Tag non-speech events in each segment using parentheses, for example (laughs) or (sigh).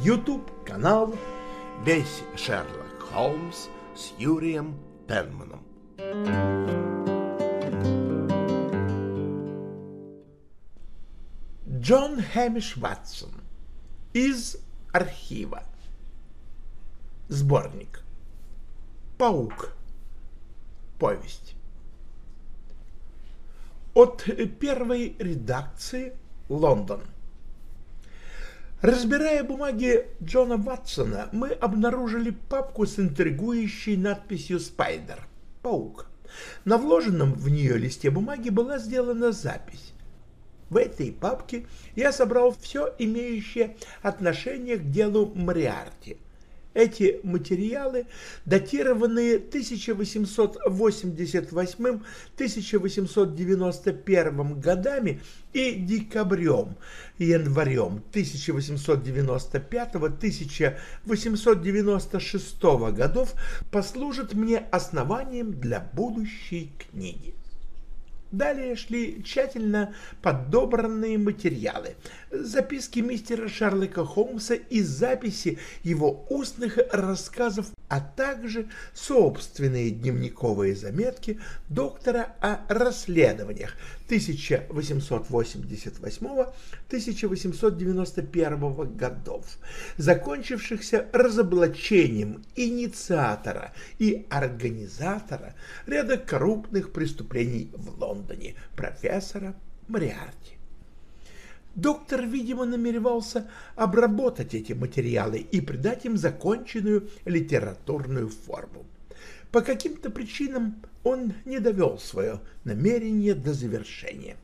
YouTube-канал «Весь Шерлок Холмс» с Юрием Пенманом. Джон Хэмиш Ватсон из архива. Сборник. Паук. Повесть. От первой редакции Лондон. Разбирая бумаги Джона Ватсона, мы обнаружили папку с интригующей надписью «Спайдер» — «Паук». На вложенном в нее листе бумаги была сделана запись. В этой папке я собрал все имеющее отношение к делу Мариарти — эти материалы, датированные 1888-1891 годами и декабрем, январем 1895-1896 годов, послужат мне основанием для будущей книги. Далее шли тщательно подобранные материалы, записки мистера Шарлока Холмса и записи его устных рассказов, а также собственные дневниковые заметки доктора о расследованиях 1888-1891 годов, закончившихся разоблачением инициатора и организатора ряда крупных преступлений в Лондоне профессора Мариарти. Доктор, видимо, намеревался обработать эти материалы и придать им законченную литературную форму. По каким-то причинам он не довел свое намерение до завершения.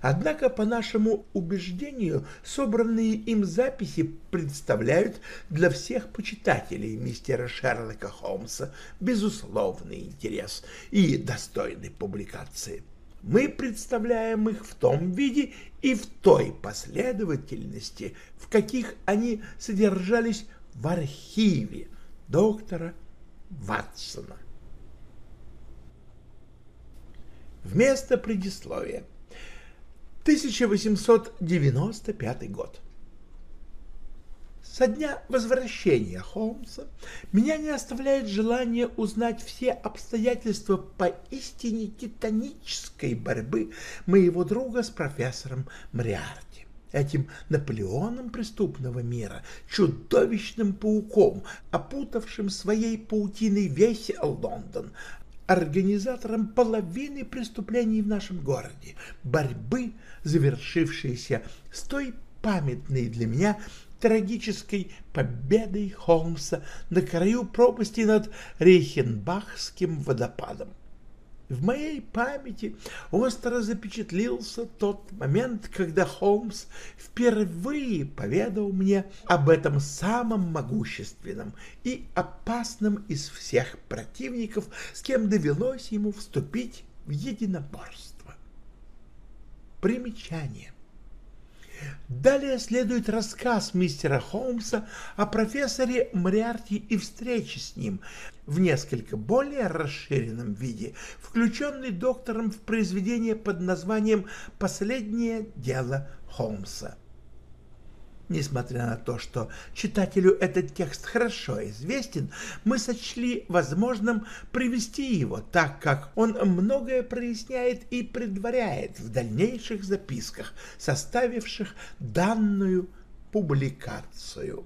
Однако, по нашему убеждению, собранные им записи представляют для всех почитателей мистера Шерлока Холмса безусловный интерес и достойны публикации мы представляем их в том виде и в той последовательности, в каких они содержались в архиве доктора Ватсона. Вместо предисловия. 1895 год. Со дня возвращения Холмса меня не оставляет желание узнать все обстоятельства поистине титанической борьбы моего друга с профессором Мриарти, этим Наполеоном преступного мира, чудовищным пауком, опутавшим своей паутиной весь Лондон, организатором половины преступлений в нашем городе, борьбы, завершившейся с той памятной для меня трагической победой Холмса на краю пропасти над Рейхенбахским водопадом. В моей памяти остро запечатлился тот момент, когда Холмс впервые поведал мне об этом самом могущественном и опасном из всех противников, с кем довелось ему вступить в единоборство. Примечание. Далее следует рассказ мистера Холмса о профессоре Мариарти и встрече с ним в несколько более расширенном виде, включенный доктором в произведение под названием «Последнее дело Холмса». Несмотря на то, что читателю этот текст хорошо известен, мы сочли возможным привести его, так как он многое проясняет и предваряет в дальнейших записках, составивших данную публикацию.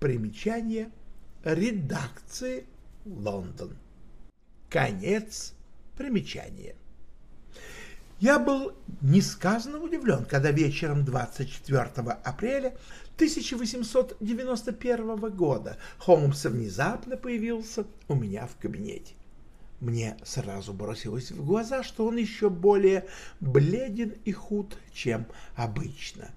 Примечание редакции Лондон. Конец примечания. Я был несказанно удивлен, когда вечером 24 апреля 1891 года Холмс внезапно появился у меня в кабинете. Мне сразу бросилось в глаза, что он еще более бледен и худ, чем обычно.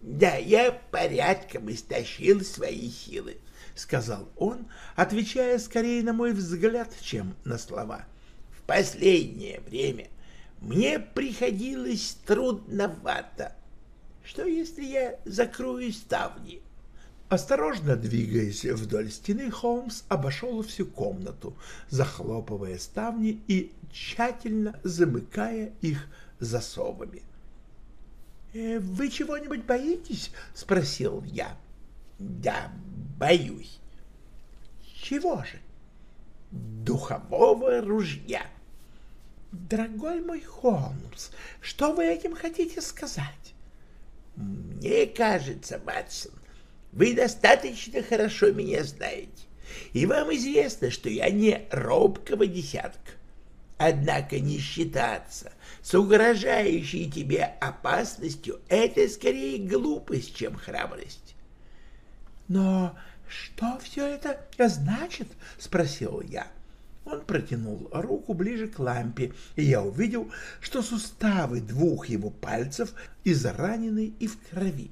— Да, я порядком истощил свои силы, — сказал он, отвечая скорее на мой взгляд, чем на слова. — В последнее время — мне приходилось трудновато. Что, если я закрою ставни? Осторожно двигаясь вдоль стены, Холмс обошел всю комнату, захлопывая ставни и тщательно замыкая их засовами. Э, «Вы чего-нибудь боитесь?» — спросил я. «Да, боюсь». «Чего же?» «Духового ружья». «Дорогой мой Холмс, что вы этим хотите сказать?» «Мне кажется, Ватсон, вы достаточно хорошо меня знаете, и вам известно, что я не робкого десятка. Однако не считаться с угрожающей тебе опасностью — это скорее глупость, чем храбрость. «Но что все это значит?» — спросил я. Он протянул руку ближе к лампе, и я увидел, что суставы двух его пальцев изранены и в крови.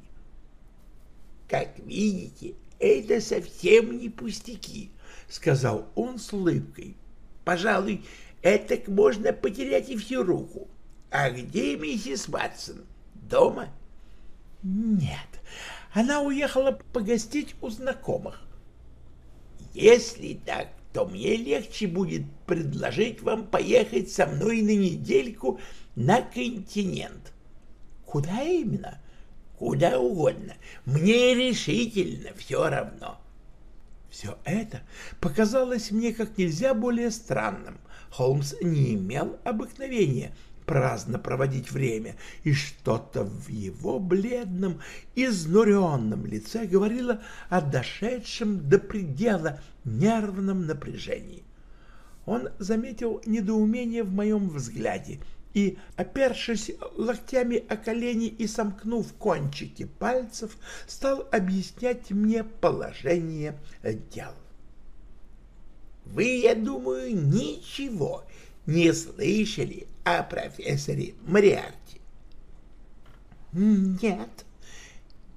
«Как видите, это совсем не пустяки», — сказал он с улыбкой. «Пожалуй, Этак можно потерять и всю руку. А где миссис Ватсон? Дома? Нет, она уехала погостить у знакомых. Если так, то мне легче будет предложить вам поехать со мной на недельку на континент. Куда именно? Куда угодно. Мне решительно все равно. Все это показалось мне как нельзя более странным. Холмс не имел обыкновения праздно проводить время, и что-то в его бледном, изнуренном лице говорило о дошедшем до предела нервном напряжении. Он заметил недоумение в моем взгляде и, опершись локтями о колени и сомкнув кончики пальцев, стал объяснять мне положение дел. Вы, я думаю, ничего не слышали о профессоре Мариарте? Нет.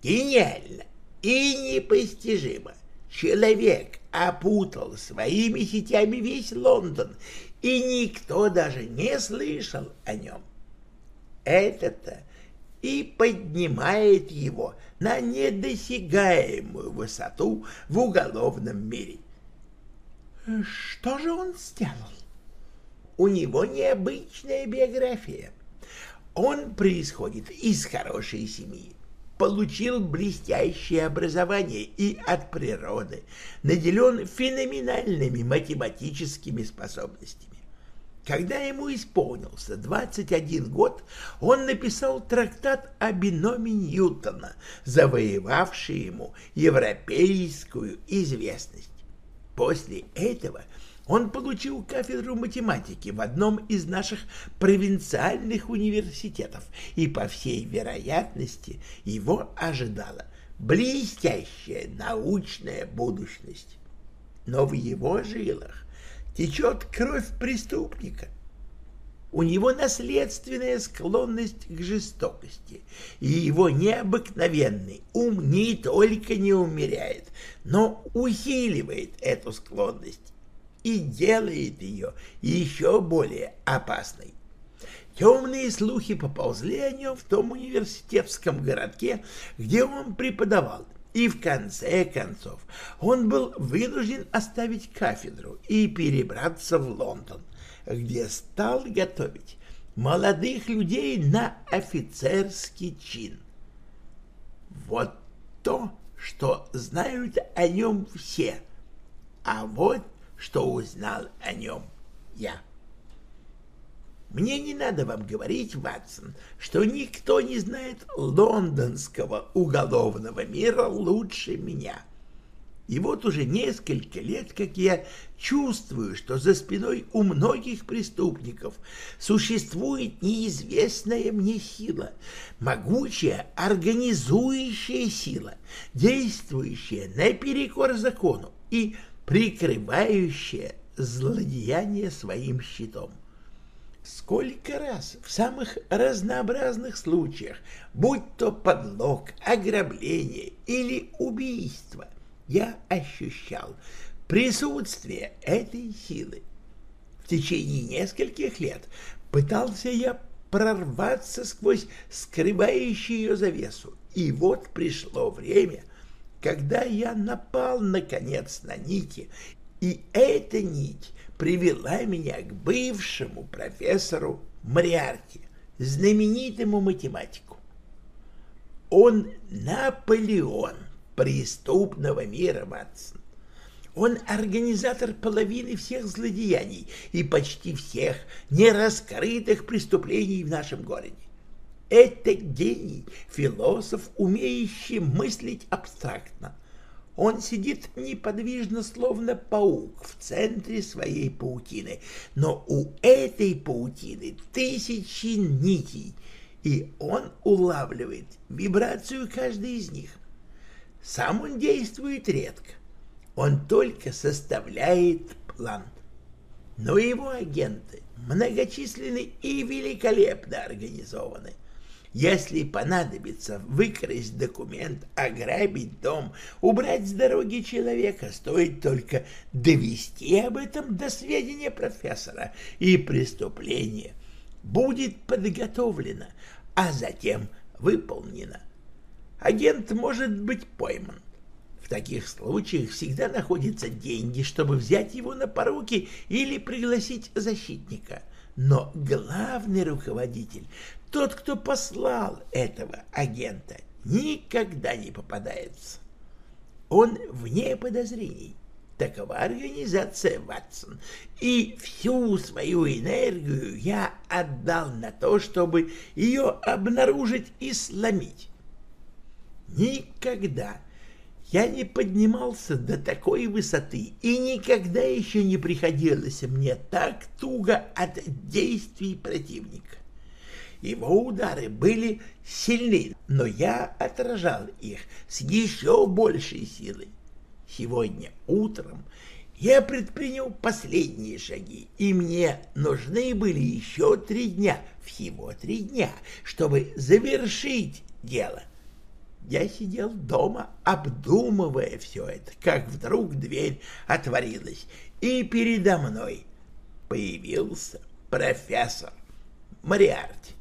Гениально и непостижимо. Человек опутал своими сетями весь Лондон, и никто даже не слышал о нем. Это-то и поднимает его на недосягаемую высоту в уголовном мире. Что же он сделал? У него необычная биография. Он происходит из хорошей семьи, получил блестящее образование и от природы наделен феноменальными математическими способностями. Когда ему исполнился 21 год, он написал трактат о биноме Ньютона, завоевавший ему европейскую известность. После этого он получил кафедру математики в одном из наших провинциальных университетов, и, по всей вероятности, его ожидала блестящая научная будущность. Но в его жилах течет кровь преступника. У него наследственная склонность к жестокости, и его необыкновенный ум не только не умеряет, но усиливает эту склонность и делает ее еще более опасной. Темные слухи поползли о нем в том университетском городке, где он преподавал, и в конце концов он был вынужден оставить кафедру и перебраться в Лондон, где стал готовить молодых людей на офицерский чин. Вот то, что знают о нем все, а вот что узнал о нем я. Мне не надо вам говорить, Ватсон, что никто не знает лондонского уголовного мира лучше меня. И вот уже несколько лет, как я чувствую, что за спиной у многих преступников существует неизвестная мне сила, могучая организующая сила, действующая наперекор закону и прикрывающая злодеяние своим щитом. Сколько раз в самых разнообразных случаях, будь то подлог, ограбление или убийство – я ощущал присутствие этой силы. В течение нескольких лет пытался я прорваться сквозь скрывающую ее завесу, и вот пришло время, когда я напал, наконец, на нити, и эта нить привела меня к бывшему профессору Мариарти, знаменитому математику. Он Наполеон преступного мира, Ватсон. Он организатор половины всех злодеяний и почти всех нераскрытых преступлений в нашем городе. Это гений, философ, умеющий мыслить абстрактно. Он сидит неподвижно, словно паук, в центре своей паутины. Но у этой паутины тысячи нитей, и он улавливает вибрацию каждой из них. Сам он действует редко. Он только составляет план. Но его агенты многочисленны и великолепно организованы. Если понадобится выкрасть документ, ограбить дом, убрать с дороги человека, стоит только довести об этом до сведения профессора, и преступление будет подготовлено, а затем выполнено. Агент может быть пойман. В таких случаях всегда находятся деньги, чтобы взять его на поруки или пригласить защитника. Но главный руководитель тот, кто послал этого агента, никогда не попадается. Он вне подозрений. Такова организация, Ватсон. И всю свою энергию я отдал на то, чтобы ее обнаружить и сломить. Никогда я не поднимался до такой высоты, и никогда еще не приходилось мне так туго от действий противника. Его удары были сильны, но я отражал их с еще большей силой. Сегодня утром я предпринял последние шаги, и мне нужны были еще три дня, всего три дня, чтобы завершить дело. Я сидел дома, обдумывая все это, как вдруг дверь отворилась, и передо мной появился профессор Мариарти.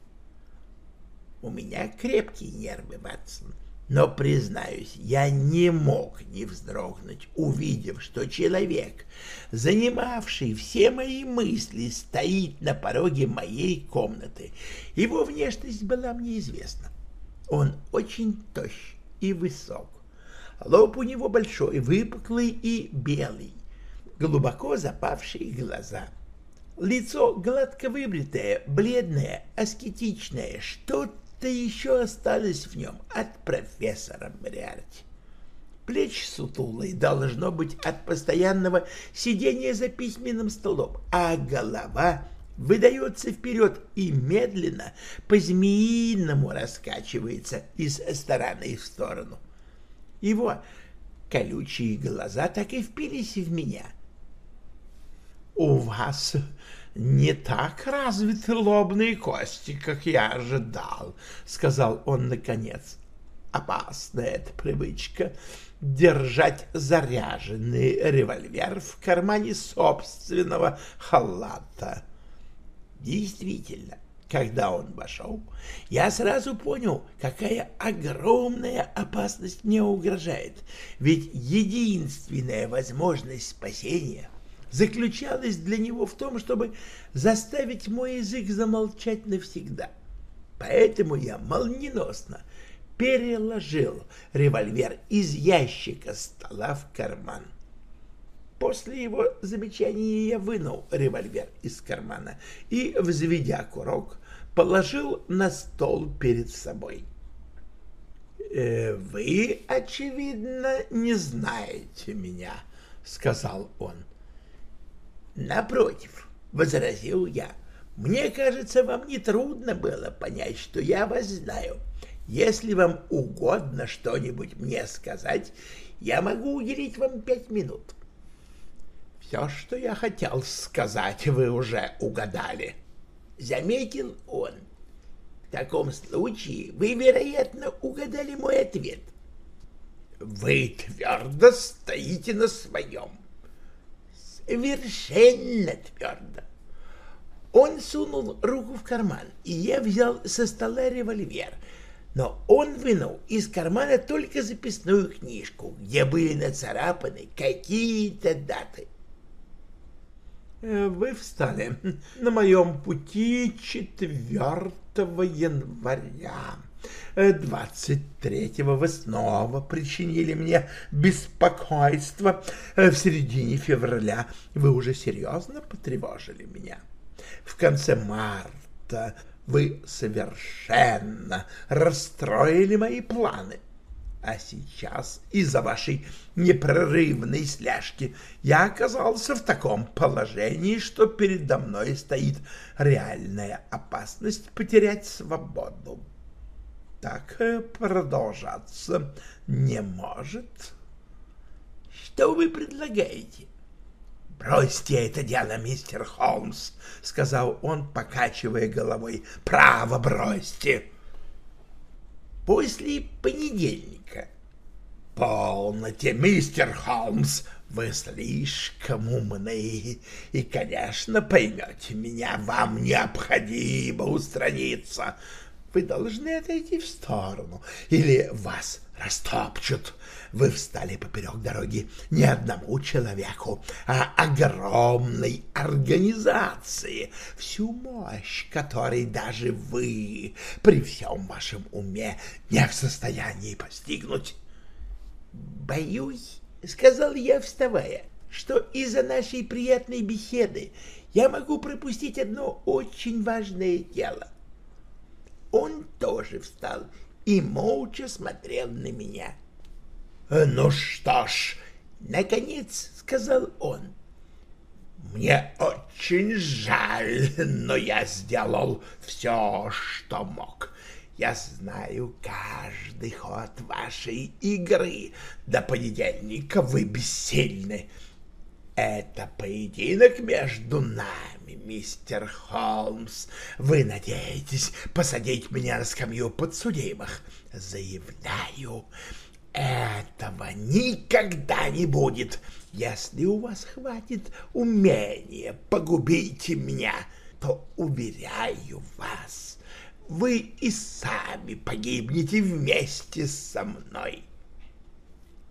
У меня крепкие нервы, Ватсон. Но, признаюсь, я не мог не вздрогнуть, увидев, что человек, занимавший все мои мысли, стоит на пороге моей комнаты. Его внешность была мне известна. Он очень тощ и высок. Лоб у него большой, выпуклый и белый, глубоко запавшие глаза — Лицо гладко выбритое, бледное, аскетичное, что что еще осталось в нем от профессора Мариарти. Плечи сутулые, должно быть, от постоянного сидения за письменным столом, а голова выдается вперед и медленно, по-змеиному раскачивается из стороны в сторону. Его колючие глаза так и впились в меня. — У вас не так развиты лобные кости, как я ожидал, — сказал он наконец. Опасная эта привычка — держать заряженный револьвер в кармане собственного халата. Действительно, когда он вошел, я сразу понял, какая огромная опасность мне угрожает, ведь единственная возможность спасения — заключалась для него в том, чтобы заставить мой язык замолчать навсегда. Поэтому я молниеносно переложил револьвер из ящика стола в карман. После его замечания я вынул револьвер из кармана и, взведя курок, положил на стол перед собой. «Э, «Вы, очевидно, не знаете меня», — сказал он. Напротив, — возразил я, — мне кажется, вам не трудно было понять, что я вас знаю. Если вам угодно что-нибудь мне сказать, я могу уделить вам пять минут. Все, что я хотел сказать, вы уже угадали. Заметил он. В таком случае вы, вероятно, угадали мой ответ. Вы твердо стоите на своем совершенно твердо. Он сунул руку в карман, и я взял со стола револьвер, но он вынул из кармана только записную книжку, где были нацарапаны какие-то даты. Э, «Вы встали на моем пути 4 января», 23-го вы снова причинили мне беспокойство. В середине февраля вы уже серьезно потревожили меня. В конце марта вы совершенно расстроили мои планы. А сейчас из-за вашей непрерывной слежки я оказался в таком положении, что передо мной стоит реальная опасность потерять свободу. Так продолжаться не может. Что вы предлагаете? «Бросьте это дело, мистер Холмс», — сказал он, покачивая головой. «Право бросьте». «После понедельника». «Полноте, мистер Холмс, вы слишком умны и, конечно, поймете меня. Вам необходимо устраниться. Вы должны отойти в сторону, или вас растопчут. Вы встали поперек дороги не одному человеку, а огромной организации, всю мощь которой даже вы при всем вашем уме не в состоянии постигнуть. «Боюсь», — сказал я, вставая, — «что из-за нашей приятной беседы я могу пропустить одно очень важное дело». Он тоже встал и молча смотрел на меня. «Ну что ж», — наконец сказал он, — «мне очень жаль, но я сделал все, что мог. Я знаю каждый ход вашей игры. До понедельника вы бессильны. Это поединок между нами, мистер Холмс. Вы надеетесь посадить меня на скамью подсудимых? Заявляю, этого никогда не будет. Если у вас хватит умения погубить меня, то, уверяю вас, вы и сами погибнете вместе со мной.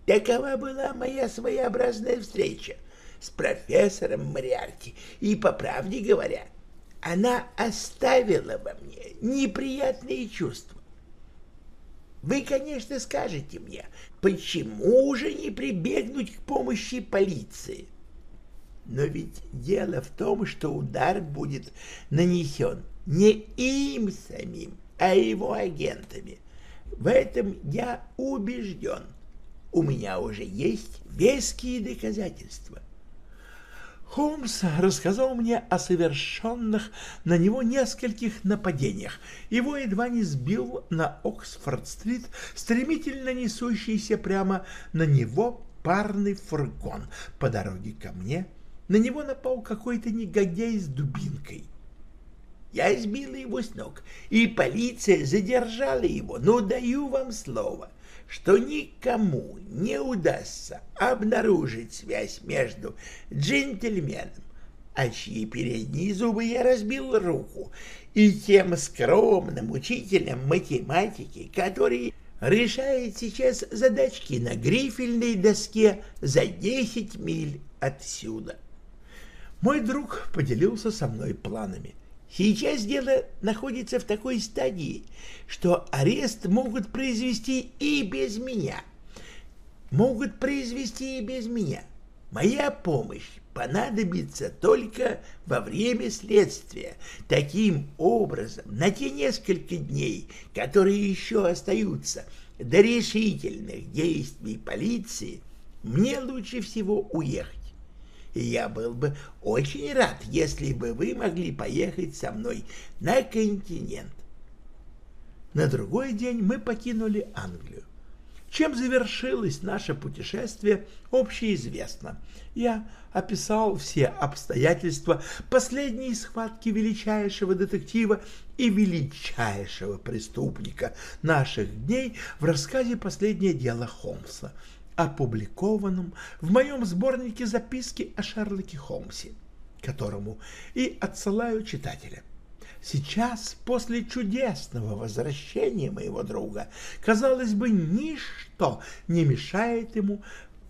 Такова была моя своеобразная встреча с профессором Мариарти, и, по правде говоря, она оставила во мне неприятные чувства. Вы, конечно, скажете мне, почему же не прибегнуть к помощи полиции? Но ведь дело в том, что удар будет нанесен не им самим, а его агентами. В этом я убежден. У меня уже есть веские доказательства. Холмс рассказал мне о совершенных на него нескольких нападениях. Его едва не сбил на Оксфорд-стрит стремительно несущийся прямо на него парный фургон. По дороге ко мне на него напал какой-то негодяй с дубинкой. Я сбила его с ног, и полиция задержала его, но даю вам слово — что никому не удастся обнаружить связь между джентльменом, а чьи передние зубы я разбил руку, и тем скромным учителем математики, который решает сейчас задачки на грифельной доске за 10 миль отсюда. Мой друг поделился со мной планами. Сейчас дело находится в такой стадии, что арест могут произвести и без меня. Могут произвести и без меня. Моя помощь понадобится только во время следствия. Таким образом, на те несколько дней, которые еще остаются до решительных действий полиции, мне лучше всего уехать я был бы очень рад, если бы вы могли поехать со мной на континент. На другой день мы покинули Англию. Чем завершилось наше путешествие, общеизвестно. Я описал все обстоятельства последней схватки величайшего детектива и величайшего преступника наших дней в рассказе «Последнее дело Холмса», опубликованном в моем сборнике записки о Шерлоке Холмсе, которому и отсылаю читателя. Сейчас, после чудесного возвращения моего друга, казалось бы, ничто не мешает ему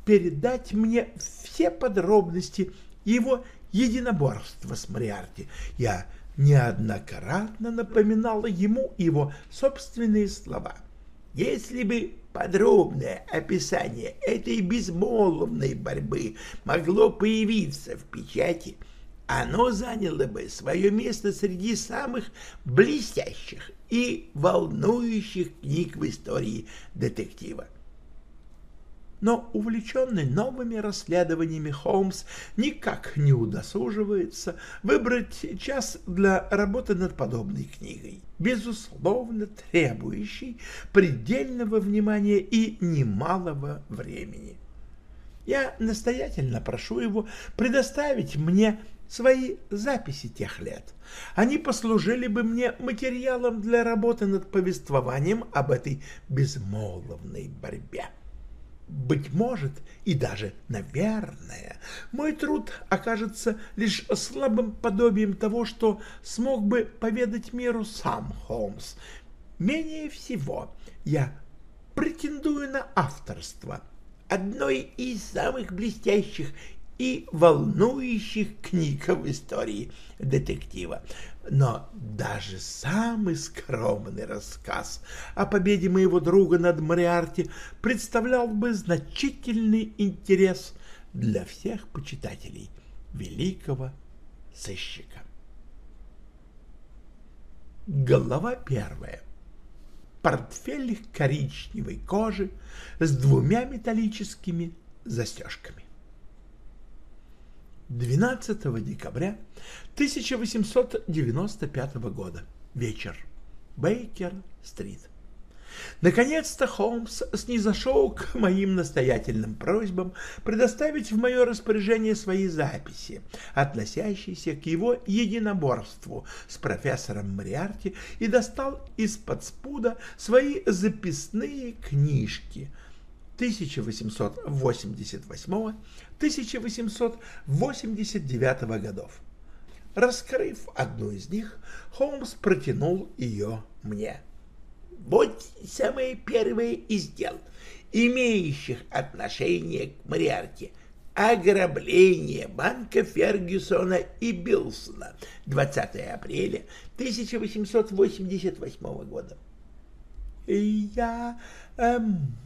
передать мне все подробности его единоборства с Мариарти. Я неоднократно напоминала ему его собственные слова. Если бы подробное описание этой безмолвной борьбы могло появиться в печати, оно заняло бы свое место среди самых блестящих и волнующих книг в истории детектива но увлеченный новыми расследованиями Холмс никак не удосуживается выбрать час для работы над подобной книгой, безусловно требующей предельного внимания и немалого времени. Я настоятельно прошу его предоставить мне свои записи тех лет. Они послужили бы мне материалом для работы над повествованием об этой безмолвной борьбе. Быть может, и даже, наверное, мой труд окажется лишь слабым подобием того, что смог бы поведать миру сам Холмс. Менее всего я претендую на авторство одной из самых блестящих и волнующих книг в истории детектива. Но даже самый скромный рассказ о победе моего друга над Мариарти представлял бы значительный интерес для всех почитателей великого сыщика. Глава первая. Портфель коричневой кожи с двумя металлическими застежками. 12 декабря 1895 года. Вечер. Бейкер-стрит. Наконец-то Холмс снизошел к моим настоятельным просьбам предоставить в мое распоряжение свои записи, относящиеся к его единоборству с профессором Мариарти, и достал из-под спуда свои записные книжки 1888-1889 годов. Раскрыв одну из них, Холмс протянул ее мне. Вот самое первое из дел, имеющих отношение к Мариарте. Ограбление банка Фергюсона и Билсона 20 апреля 1888 года. Я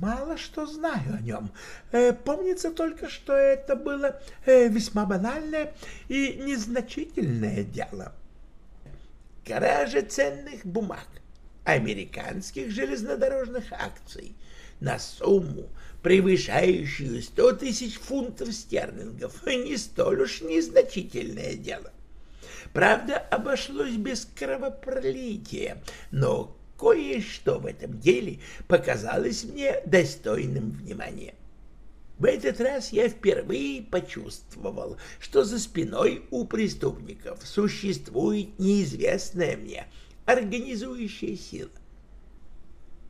мало что знаю о нем. Э, помнится только, что это было э, весьма банальное и незначительное дело. Кража ценных бумаг, американских железнодорожных акций на сумму, превышающую 100 тысяч фунтов стерлингов, (laughs) не столь уж незначительное дело. Правда, обошлось без кровопролития, но кое-что в этом деле показалось мне достойным внимания. В этот раз я впервые почувствовал, что за спиной у преступников существует неизвестная мне организующая сила.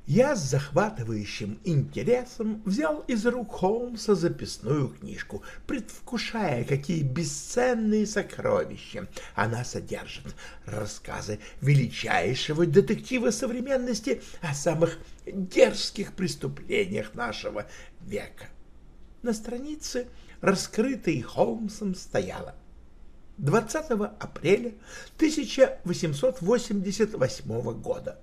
Я с захватывающим интересом взял из рук Холмса записную книжку, предвкушая, какие бесценные сокровища она содержит. Рассказы величайшего детектива современности о самых дерзких преступлениях нашего века. На странице, раскрытой Холмсом, стояло 20 апреля 1888 года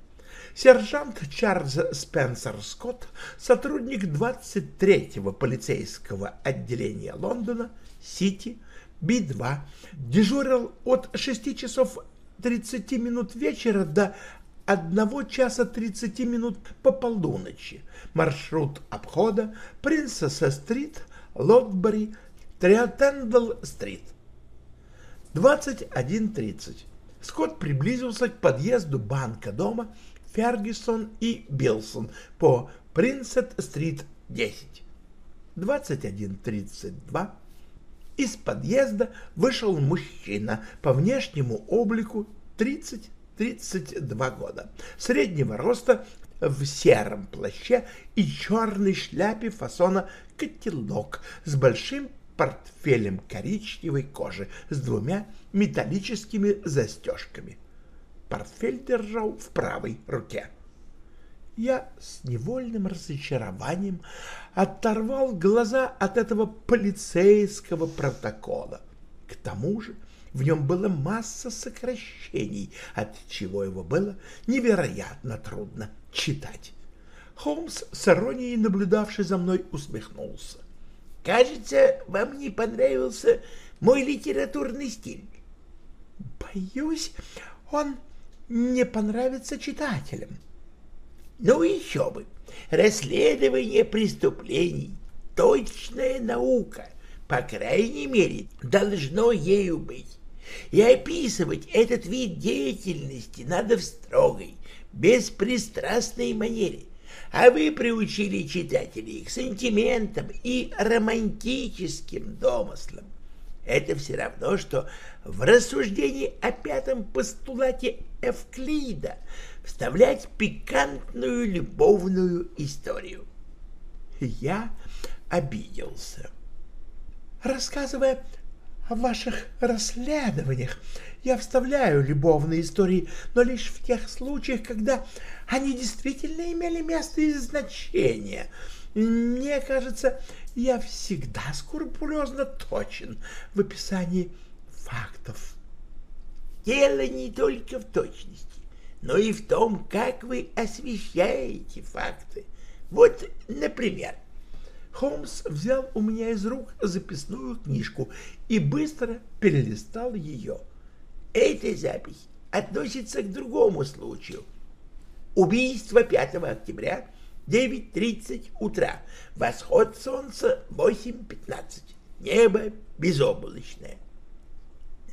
Сержант Чарльз Спенсер Скотт, сотрудник 23-го полицейского отделения Лондона, Сити, Би-2, дежурил от 6 часов 30 минут вечера до 1 часа 30 минут по полуночи. Маршрут обхода Принсес-стрит, Лотбери, Треднидл-стрит. 21.30. Скотт приблизился к подъезду банка дома Фергюсон и Билсон по Принсес-стрит 10. 21.32 из подъезда вышел мужчина по внешнему облику 30-32 года, среднего роста в сером плаще и черной шляпе фасона котелок с большим портфелем коричневой кожи с двумя металлическими застежками портфель держал в правой руке. Я с невольным разочарованием оторвал глаза от этого полицейского протокола. К тому же В нем была масса сокращений, от чего его было невероятно трудно читать. Холмс, с иронией наблюдавший за мной, усмехнулся. «Кажется, вам не понравился мой литературный стиль». «Боюсь, он не понравится читателям». «Ну еще бы! Расследование преступлений — точная наука, по крайней мере, должно ею быть. И описывать этот вид деятельности надо в строгой, беспристрастной манере. А вы приучили читателей к сантиментам и романтическим домыслам. Это все равно, что в рассуждении о пятом постулате Эвклида вставлять пикантную любовную историю. Я обиделся. Рассказывая о ваших расследованиях, я вставляю любовные истории, но лишь в тех случаях, когда они действительно имели место и значение. Мне кажется, я всегда скрупулезно точен в описании фактов. Дело не только в точности, но и в том, как вы освещаете факты. Вот, например, Холмс взял у меня из рук записную книжку и быстро перелистал ее. Эта запись относится к другому случаю. Убийство 5 октября, 9.30 утра, восход солнца 8.15, небо безоблачное.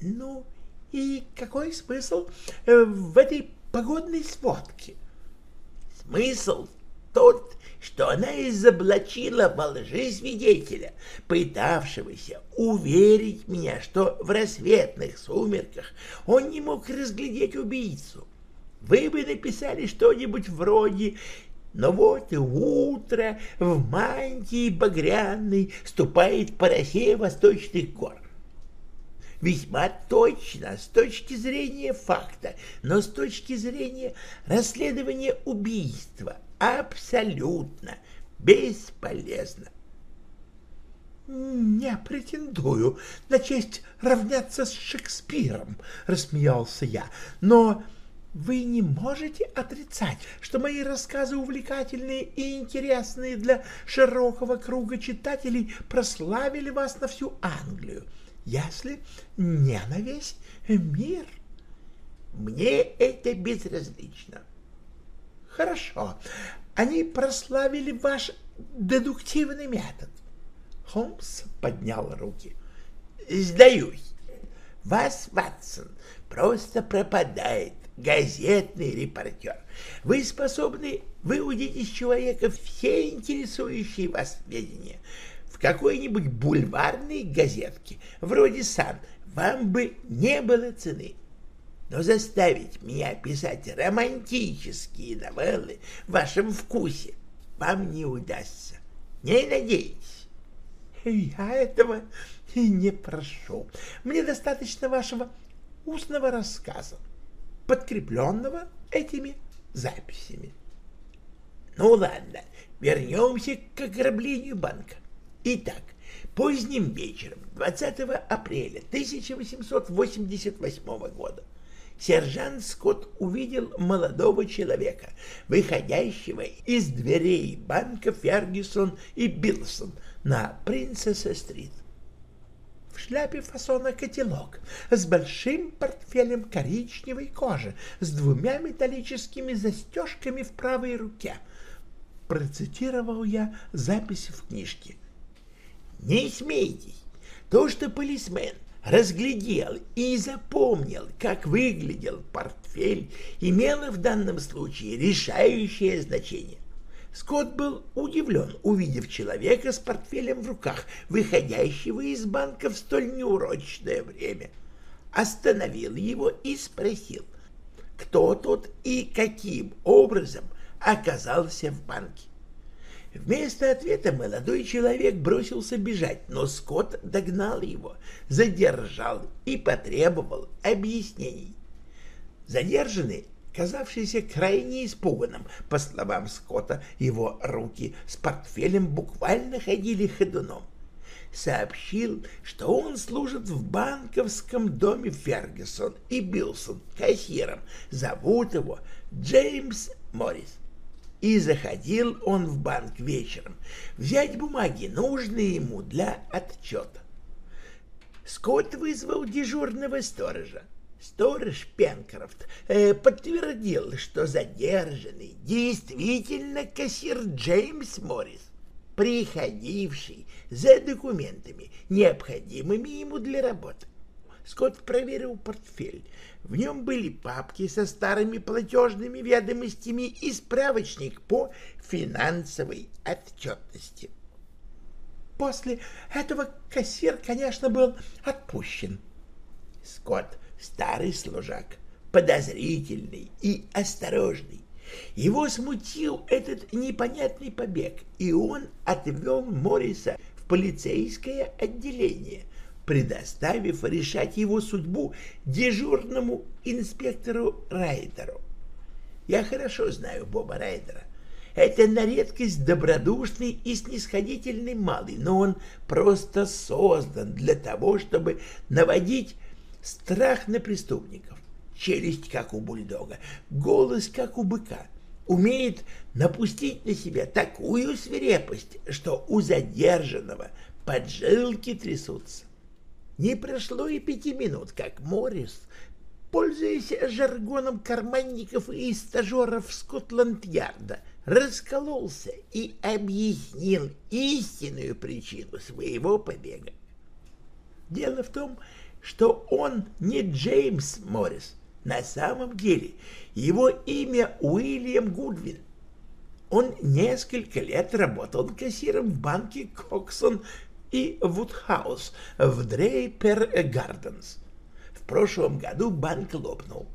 Ну, и какой смысл э, в этой погодной сводке? Смысл тот, что она изоблачила во лжи свидетеля, пытавшегося уверить меня, что в рассветных сумерках он не мог разглядеть убийцу. Вы бы написали что-нибудь вроде но вот утро в мантии багряной ступает по росе восточных гор. Весьма точно с точки зрения факта, но с точки зрения расследования убийства абсолютно бесполезно. «Не претендую на честь равняться с Шекспиром», — рассмеялся я, — «но вы не можете отрицать, что мои рассказы увлекательные и интересные для широкого круга читателей прославили вас на всю Англию, если не на весь мир. Мне это безразлично. Хорошо, они прославили ваш дедуктивный метод. Холмс поднял руки. Сдаюсь. Вас, Ватсон, просто пропадает газетный репортер. Вы способны выудить из человека все интересующие вас сведения. В какой-нибудь бульварной газетке, вроде «Сан», вам бы не было цены. Но заставить меня писать романтические новеллы в вашем вкусе вам не удастся. Не надейтесь. Я этого и не прошу. Мне достаточно вашего устного рассказа подкрепленного этими записями. Ну ладно, вернемся к ограблению банка. Итак, поздним вечером 20 апреля 1888 года сержант Скотт увидел молодого человека, выходящего из дверей банка Фергюсон и Билсон на Принцесса-стрит в шляпе фасона котелок, с большим портфелем коричневой кожи, с двумя металлическими застежками в правой руке. Процитировал я запись в книжке. Не смейтесь, то, что полисмен разглядел и запомнил, как выглядел портфель, имело в данном случае решающее значение. Скотт был удивлен, увидев человека с портфелем в руках, выходящего из банка в столь неурочное время. Остановил его и спросил, кто тот и каким образом оказался в банке. Вместо ответа молодой человек бросился бежать, но Скотт догнал его, задержал и потребовал объяснений. Задержанный казавшийся крайне испуганным. По словам Скотта, его руки с портфелем буквально ходили ходуном. сообщил, что он служит в банковском доме Фергюсон и Билсон кассиром. Зовут его Джеймс Моррис. И заходил он в банк вечером взять бумаги, нужные ему для отчета. Скотт вызвал дежурного сторожа. Сторож Пенкрофт э, подтвердил, что задержанный действительно кассир Джеймс Моррис, приходивший за документами, необходимыми ему для работы. Скотт проверил портфель. В нем были папки со старыми платежными ведомостями и справочник по финансовой отчетности. После этого кассир, конечно, был отпущен. Скотт старый служак, подозрительный и осторожный. Его смутил этот непонятный побег, и он отвел Морриса в полицейское отделение, предоставив решать его судьбу дежурному инспектору Райдеру. Я хорошо знаю Боба Райдера. Это на редкость добродушный и снисходительный малый, но он просто создан для того, чтобы наводить страх на преступников, челюсть, как у бульдога, голос, как у быка, умеет напустить на себя такую свирепость, что у задержанного поджилки трясутся. Не прошло и пяти минут, как Моррис, пользуясь жаргоном карманников и стажеров Скотланд-Ярда, раскололся и объяснил истинную причину своего побега. Дело в том, что он не Джеймс Моррис. На самом деле его имя Уильям Гудвин. Он несколько лет работал кассиром в банке Коксон и Вудхаус в Дрейпер Гарденс. В прошлом году банк лопнул.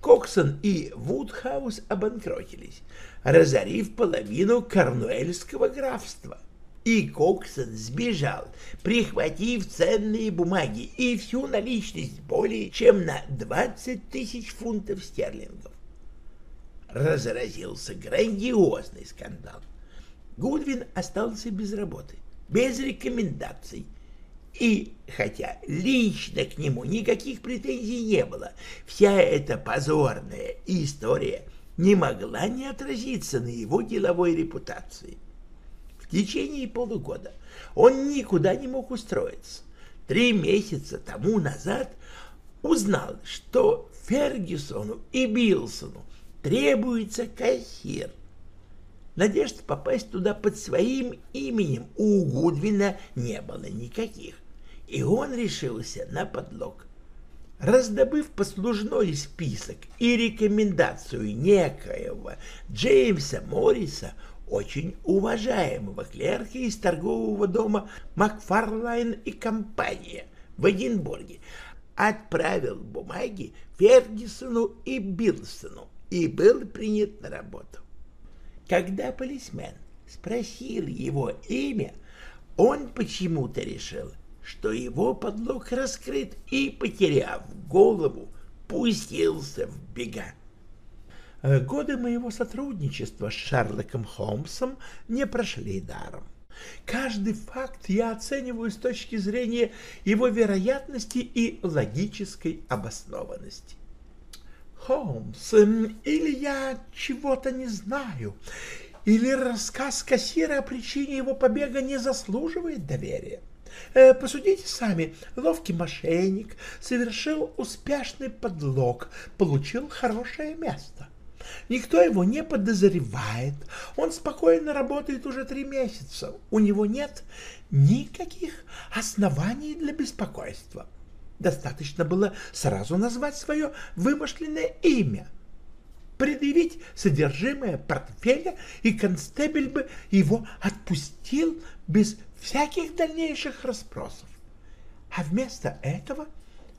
Коксон и Вудхаус обанкротились, разорив половину Корнуэльского графства и Коксон сбежал, прихватив ценные бумаги и всю наличность более чем на 20 тысяч фунтов стерлингов. Разразился грандиозный скандал. Гудвин остался без работы, без рекомендаций. И, хотя лично к нему никаких претензий не было, вся эта позорная история не могла не отразиться на его деловой репутации. В течение полугода он никуда не мог устроиться. Три месяца тому назад узнал, что Фергюсону и Билсону требуется кассир. Надежд попасть туда под своим именем у Гудвина не было никаких, и он решился на подлог. Раздобыв послужной список и рекомендацию некоего Джеймса Морриса, очень уважаемого клерка из торгового дома Макфарлайн и компания в Эдинбурге, отправил бумаги Фергюсону и Билсону и был принят на работу. Когда полисмен спросил его имя, он почему-то решил, что его подлог раскрыт и, потеряв голову, пустился в бега. Годы моего сотрудничества с Шерлоком Холмсом не прошли даром. Каждый факт я оцениваю с точки зрения его вероятности и логической обоснованности. Холмс, или я чего-то не знаю, или рассказ кассира о причине его побега не заслуживает доверия. Э, посудите сами, ловкий мошенник совершил успешный подлог, получил хорошее место. Никто его не подозревает. Он спокойно работает уже три месяца. У него нет никаких оснований для беспокойства. Достаточно было сразу назвать свое вымышленное имя, предъявить содержимое портфеля, и констебель бы его отпустил без всяких дальнейших расспросов. А вместо этого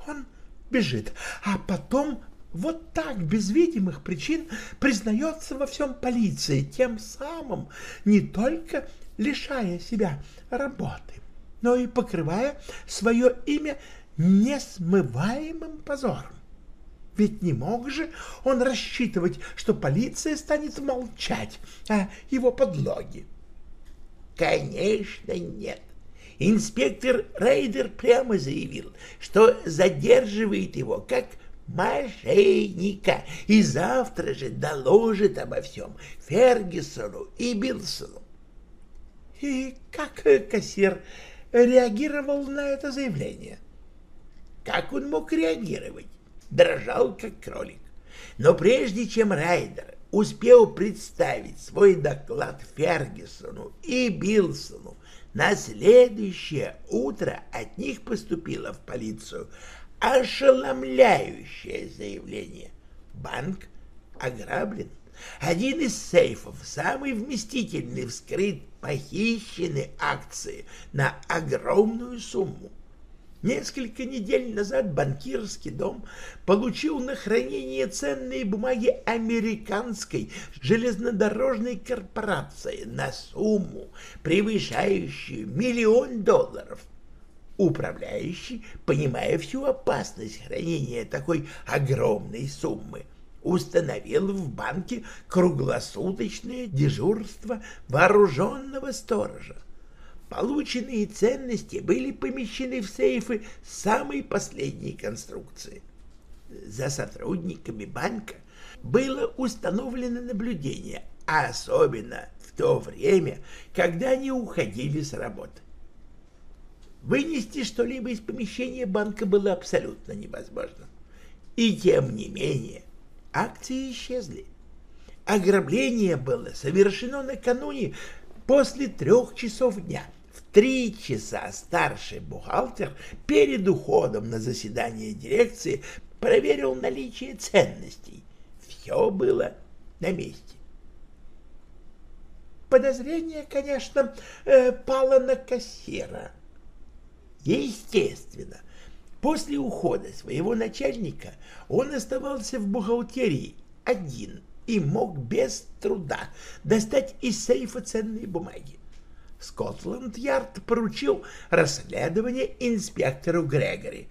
он бежит, а потом вот так, без видимых причин, признается во всем полиции, тем самым не только лишая себя работы, но и покрывая свое имя несмываемым позором. Ведь не мог же он рассчитывать, что полиция станет молчать о его подлоге. Конечно, нет. Инспектор Рейдер прямо заявил, что задерживает его как мошенника и завтра же доложит обо всем Фергюсону и Билсону. И как кассир реагировал на это заявление? Как он мог реагировать? Дрожал, как кролик. Но прежде чем Райдер успел представить свой доклад Фергюсону и Билсону, на следующее утро от них поступило в полицию ошеломляющее заявление. Банк ограблен. Один из сейфов, самый вместительный, вскрыт, похищены акции на огромную сумму. Несколько недель назад банкирский дом получил на хранение ценные бумаги американской железнодорожной корпорации на сумму, превышающую миллион долларов. Управляющий, понимая всю опасность хранения такой огромной суммы, установил в банке круглосуточное дежурство вооруженного сторожа. Полученные ценности были помещены в сейфы самой последней конструкции. За сотрудниками банка было установлено наблюдение, особенно в то время, когда они уходили с работы. Вынести что-либо из помещения банка было абсолютно невозможно. И тем не менее акции исчезли. Ограбление было совершено накануне после трех часов дня – три часа старший бухгалтер перед уходом на заседание дирекции проверил наличие ценностей. Все было на месте. Подозрение, конечно, э, пало на кассира. Естественно, после ухода своего начальника он оставался в бухгалтерии один и мог без труда достать из сейфа ценные бумаги. Скотланд-Ярд поручил расследование инспектору Грегори.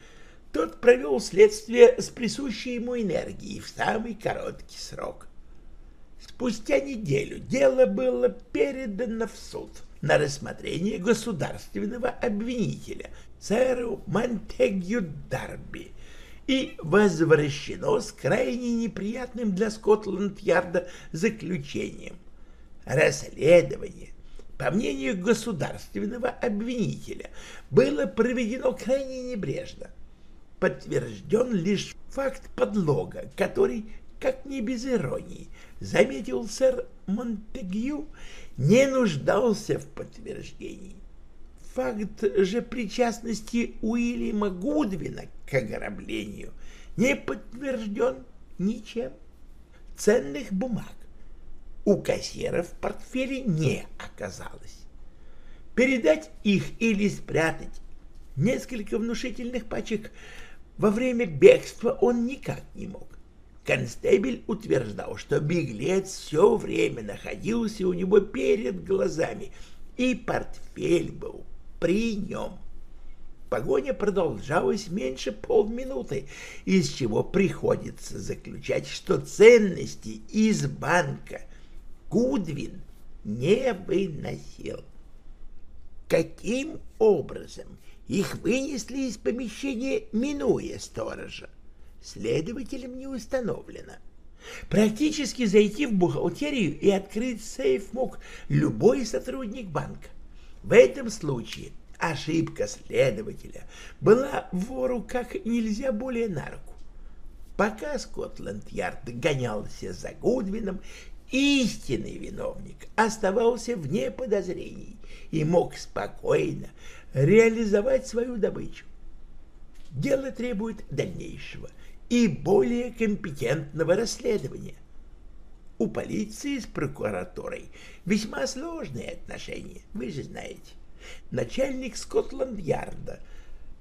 Тот провел следствие с присущей ему энергией в самый короткий срок. Спустя неделю дело было передано в суд на рассмотрение государственного обвинителя, сэру Монтегю Дарби, и возвращено с крайне неприятным для Скотланд-Ярда заключением. Расследование по мнению государственного обвинителя, было проведено крайне небрежно. Подтвержден лишь факт подлога, который, как не без иронии, заметил сэр Монтегю, не нуждался в подтверждении. Факт же причастности Уильяма Гудвина к ограблению не подтвержден ничем. Ценных бумаг у кассира в портфеле не оказалось. Передать их или спрятать несколько внушительных пачек во время бегства он никак не мог. Констебель утверждал, что беглец все время находился у него перед глазами, и портфель был при нем. Погоня продолжалась меньше полминуты, из чего приходится заключать, что ценности из банка – Гудвин не выносил. Каким образом их вынесли из помещения, минуя сторожа, следователям не установлено. Практически зайти в бухгалтерию и открыть сейф мог любой сотрудник банка. В этом случае ошибка следователя была вору как нельзя более на руку. Пока Скотланд-Ярд гонялся за Гудвином, истинный виновник оставался вне подозрений и мог спокойно реализовать свою добычу. Дело требует дальнейшего и более компетентного расследования. У полиции с прокуратурой весьма сложные отношения, вы же знаете. Начальник Скотланд-Ярда,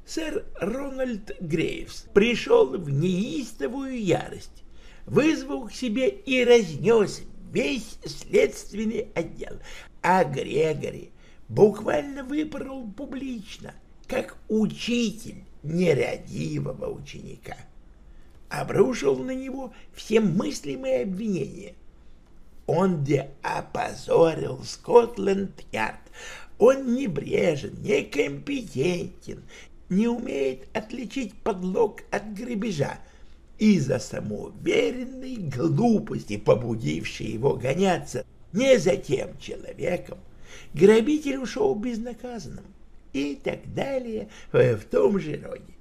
сэр Рональд Грейвс, пришел в неистовую ярость, вызвал к себе и разнес весь следственный отдел, а Грегори буквально выпорол публично, как учитель нерадивого ученика. Обрушил на него все мыслимые обвинения. Он где опозорил Скотланд-Ярд. Он небрежен, некомпетентен, не умеет отличить подлог от грабежа. Из-за самоуверенной глупости, побудившей его гоняться не за тем человеком, грабитель ушел безнаказанным и так далее в том же роде.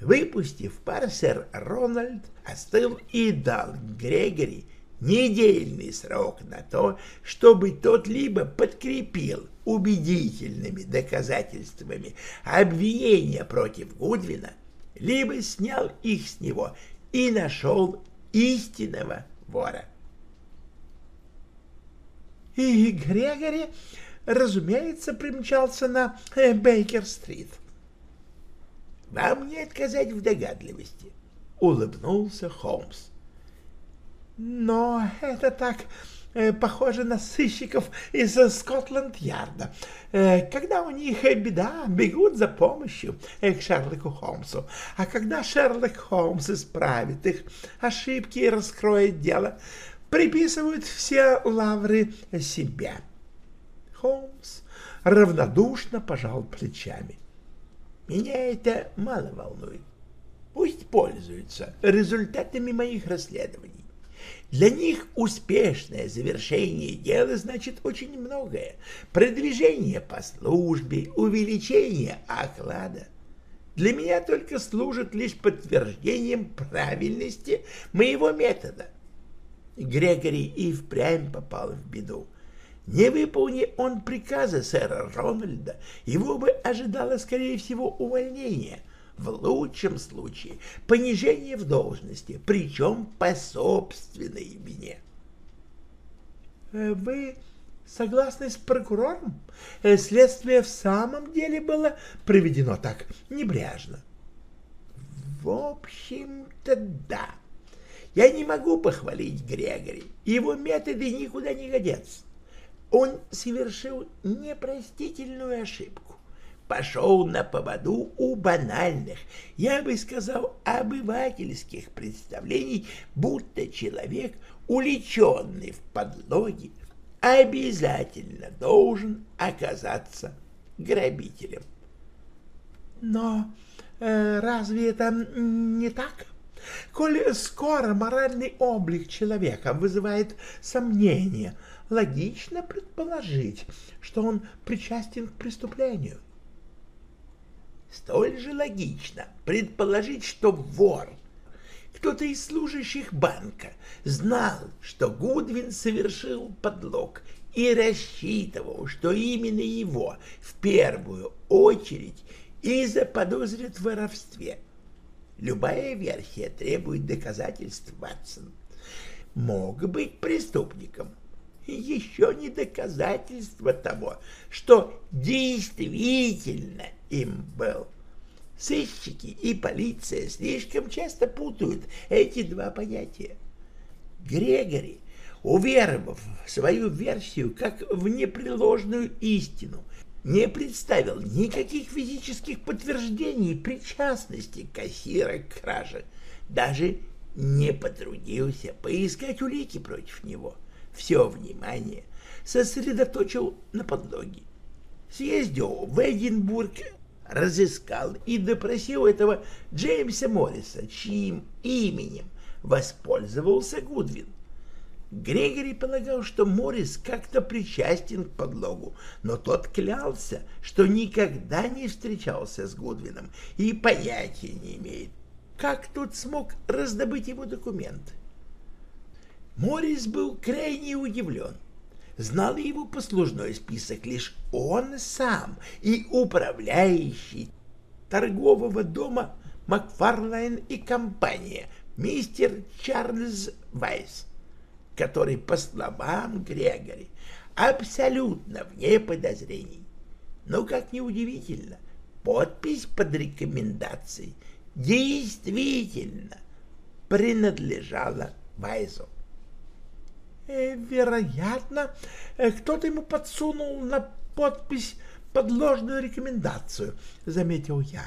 Выпустив пар, сэр Рональд остыл и дал Грегори недельный срок на то, чтобы тот либо подкрепил убедительными доказательствами обвинения против Гудвина, либо снял их с него и нашел истинного вора. И Грегори, разумеется, примчался на э, Бейкер-стрит. «Вам не отказать в догадливости», — улыбнулся Холмс. Но это так э, похоже на сыщиков из Скотланд-Ярда. Э, когда у них беда, бегут за помощью э, к Шерлоку Холмсу. А когда Шерлок Холмс исправит их ошибки и раскроет дело, приписывают все лавры себе. Холмс равнодушно пожал плечами. Меня это мало волнует. Пусть пользуются результатами моих расследований. Для них успешное завершение дела значит очень многое. Продвижение по службе, увеличение оклада. Для меня только служит лишь подтверждением правильности моего метода. Грегори и впрямь попал в беду. Не выполни он приказа сэра Рональда, его бы ожидало, скорее всего, увольнение, в лучшем случае понижение в должности, причем по собственной вине. Э, вы согласны с прокурором? Э, следствие в самом деле было проведено так небрежно. В общем-то, да. Я не могу похвалить Грегори. Его методы никуда не годятся. Он совершил непростительную ошибку пошел на поводу у банальных, я бы сказал, обывательских представлений, будто человек, уличенный в подлоге, обязательно должен оказаться грабителем. Но э, разве это не так? Коль скоро моральный облик человека вызывает сомнения, логично предположить, что он причастен к преступлению. Столь же логично предположить, что вор, кто-то из служащих банка, знал, что Гудвин совершил подлог и рассчитывал, что именно его в первую очередь и заподозрят в воровстве. Любая версия требует доказательств, Ватсон. Мог быть преступником, еще не доказательство того, что действительно им был. Сыщики и полиция слишком часто путают эти два понятия. Грегори, уверовав в свою версию как в непреложную истину, не представил никаких физических подтверждений причастности кассира к краже, даже не потрудился поискать улики против него. Все внимание сосредоточил на подлоге. Съездил в Эдинбург разыскал и допросил этого Джеймса Морриса, чьим именем воспользовался Гудвин. Грегори полагал, что Моррис как-то причастен к подлогу, но тот клялся, что никогда не встречался с Гудвином и понятия не имеет, как тот смог раздобыть его документы. Моррис был крайне удивлен знал его послужной список лишь он сам и управляющий торгового дома Макфарлайн и компания, мистер Чарльз Вайс, который, по словам Грегори, абсолютно вне подозрений. Но, как ни удивительно, подпись под рекомендацией действительно принадлежала Вайзу. Э, вероятно, э, кто-то ему подсунул на подпись подложную рекомендацию, заметил я.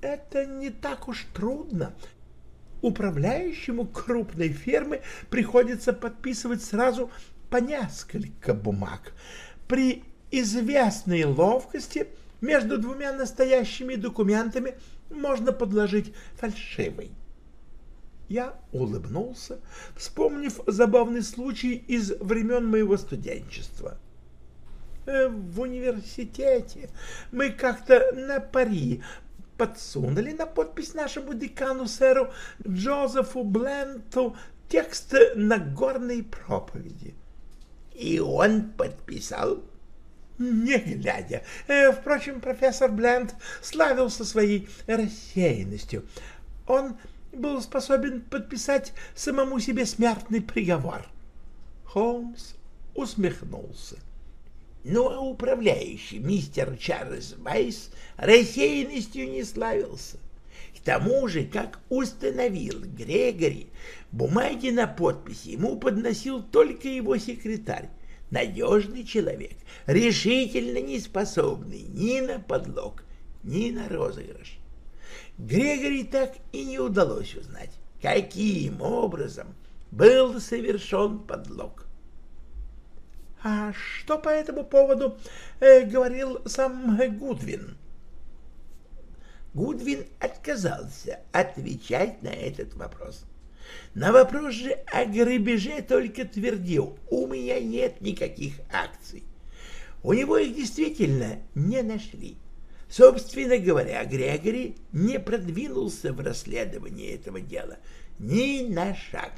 Это не так уж трудно. управляющему крупной фермы приходится подписывать сразу по несколько бумаг. При известной ловкости между двумя настоящими документами можно подложить фальшивый. Я улыбнулся, вспомнив забавный случай из времен моего студенчества. Э, в университете мы как-то на пари подсунули на подпись нашему декану сэру Джозефу Бленту текст Нагорной проповеди. И он подписал? Не глядя. Э, впрочем, профессор Блент славился своей рассеянностью. Он был способен подписать самому себе смертный приговор. Холмс усмехнулся. Ну, а управляющий мистер Чарльз Вайс рассеянностью не славился. К тому же, как установил Грегори, бумаги на подписи ему подносил только его секретарь, надежный человек, решительно не способный ни на подлог, ни на розыгрыш. Грегори так и не удалось узнать, каким образом был совершен подлог. — А что по этому поводу э, говорил сам Гудвин? Гудвин отказался отвечать на этот вопрос. На вопрос же о грабеже только твердил, у меня нет никаких акций. У него их действительно не нашли. Собственно говоря, Грегори не продвинулся в расследовании этого дела ни на шаг.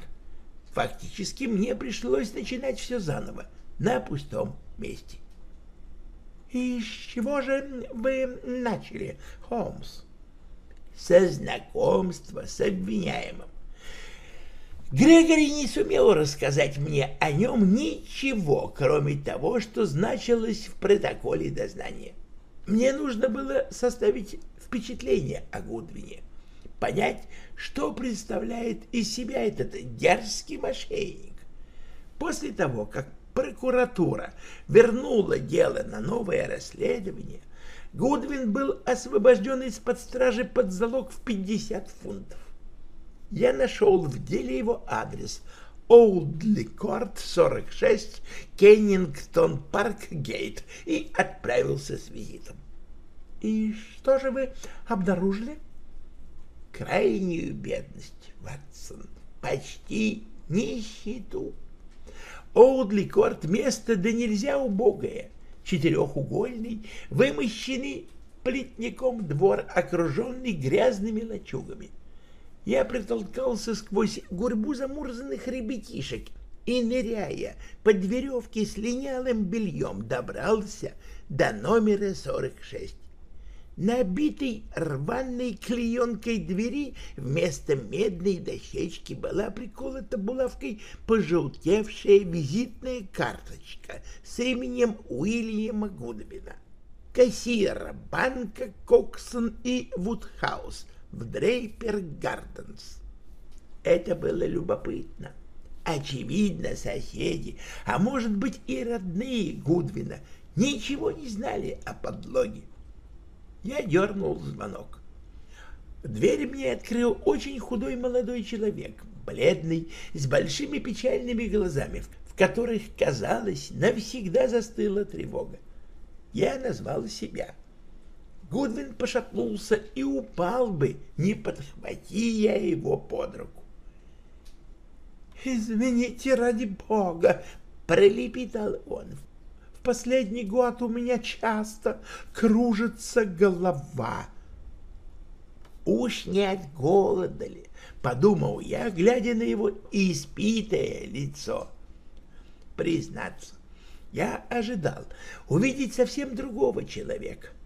Фактически мне пришлось начинать все заново, на пустом месте. — И с чего же вы начали, Холмс? — Со знакомства с обвиняемым. Грегори не сумел рассказать мне о нем ничего, кроме того, что значилось в протоколе дознания. Мне нужно было составить впечатление о Гудвине, понять, что представляет из себя этот дерзкий мошенник. После того, как прокуратура вернула дело на новое расследование, Гудвин был освобожден из-под стражи под залог в 50 фунтов. Я нашел в деле его адрес – Олдли Корт, 46, Кеннингтон Парк Гейт и отправился с визитом. — И что же вы обнаружили? — Крайнюю бедность, Ватсон, почти нищету. Олдли место да нельзя убогое, четырехугольный, вымощенный плетником двор, окруженный грязными лачугами — я протолкался сквозь гурьбу замурзанных ребятишек и, ныряя под веревки с линялым бельем, добрался до номера 46. На обитой рваной клеенкой двери вместо медной дощечки была приколота булавкой пожелтевшая визитная карточка с именем Уильяма Гудвина, кассира банка Коксон и Вудхаус, в Дрейпер Гарденс. Это было любопытно. Очевидно, соседи, а может быть и родные Гудвина, ничего не знали о подлоге. Я дернул звонок. Дверь мне открыл очень худой молодой человек, бледный, с большими печальными глазами, в которых, казалось, навсегда застыла тревога. Я назвал себя. Гудвин пошатнулся и упал бы, не подхвати я его под руку. «Извините, ради бога!» — пролепетал он. «В последний год у меня часто кружится голова». «Уж не от голода ли?» — подумал я, глядя на его испитое лицо. Признаться, я ожидал увидеть совсем другого человека —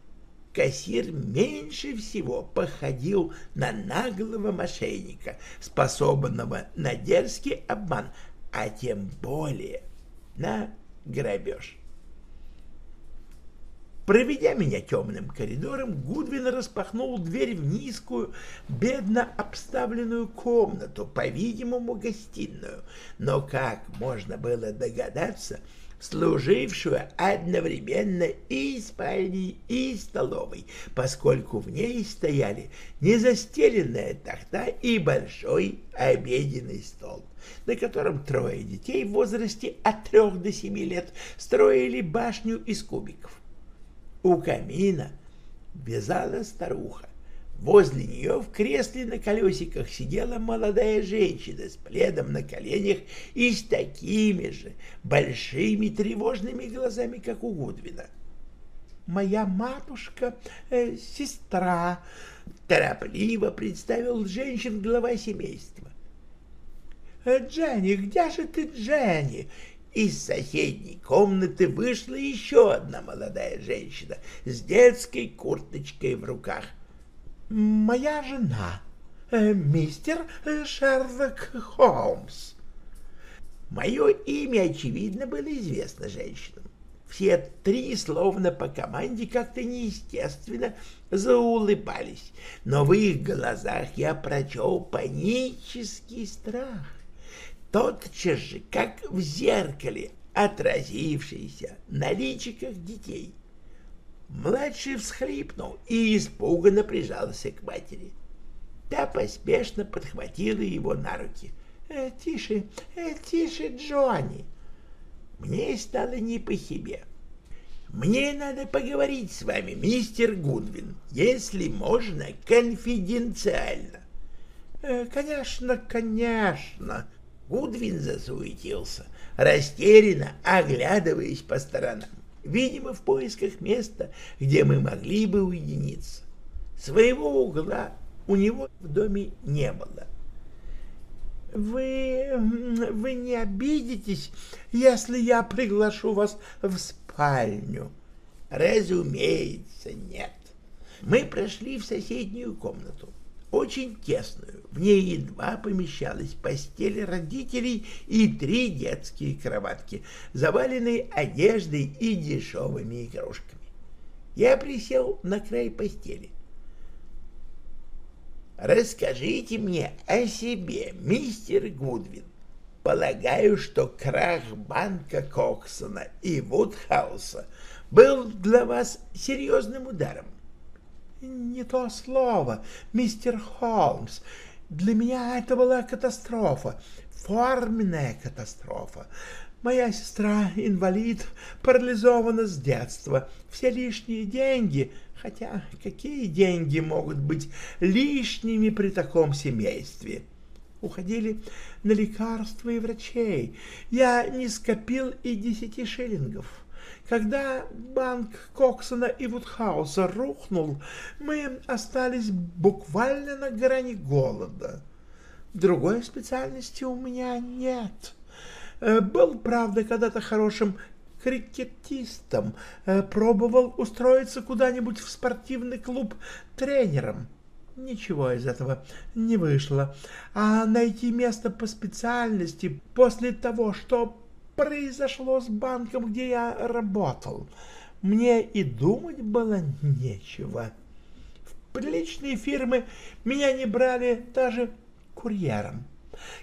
кассир меньше всего походил на наглого мошенника, способного на дерзкий обман, а тем более на грабеж. Проведя меня темным коридором, Гудвин распахнул дверь в низкую, бедно обставленную комнату, по-видимому, гостиную. Но, как можно было догадаться, служившую одновременно и спальней, и столовой, поскольку в ней стояли незастеленная тахта и большой обеденный стол, на котором трое детей в возрасте от трех до семи лет строили башню из кубиков. У камина вязала старуха, Возле нее в кресле на колесиках сидела молодая женщина с пледом на коленях и с такими же большими тревожными глазами, как у Гудвина. «Моя матушка, э, сестра», — торопливо представил женщин глава семейства. «Э, «Дженни, где же ты, Дженни?» Из соседней комнаты вышла еще одна молодая женщина с детской курточкой в руках моя жена, э, мистер э, Шерлок Холмс. Мое имя, очевидно, было известно женщинам. Все три, словно по команде, как-то неестественно заулыбались, но в их глазах я прочел панический страх. Тотчас же, как в зеркале, отразившийся на личиках детей. Младший всхлипнул и испуганно прижался к матери. Та поспешно подхватила его на руки. «Э, «Тише, э, тише, Джонни!» Мне стало не по себе. «Мне надо поговорить с вами, мистер Гудвин, если можно, конфиденциально». «Э, «Конечно, конечно!» Гудвин засуетился, растерянно оглядываясь по сторонам видимо, в поисках места, где мы могли бы уединиться. Своего угла у него в доме не было. «Вы... вы не обидитесь, если я приглашу вас в спальню?» «Разумеется, нет. Мы прошли в соседнюю комнату очень тесную. В ней едва помещалась постель родителей и три детские кроватки, заваленные одеждой и дешевыми игрушками. Я присел на край постели. «Расскажите мне о себе, мистер Гудвин. Полагаю, что крах банка Коксона и Вудхауса был для вас серьезным ударом. Не то слово, мистер Холмс. Для меня это была катастрофа, форменная катастрофа. Моя сестра инвалид, парализована с детства. Все лишние деньги, хотя какие деньги могут быть лишними при таком семействе? Уходили на лекарства и врачей. Я не скопил и десяти шиллингов. Когда банк Коксона и Вудхауса рухнул, мы остались буквально на грани голода. Другой специальности у меня нет. Э, был, правда, когда-то хорошим крикетистом, э, пробовал устроиться куда-нибудь в спортивный клуб тренером. Ничего из этого не вышло. А найти место по специальности после того, что произошло с банком, где я работал. Мне и думать было нечего. В приличные фирмы меня не брали даже курьером.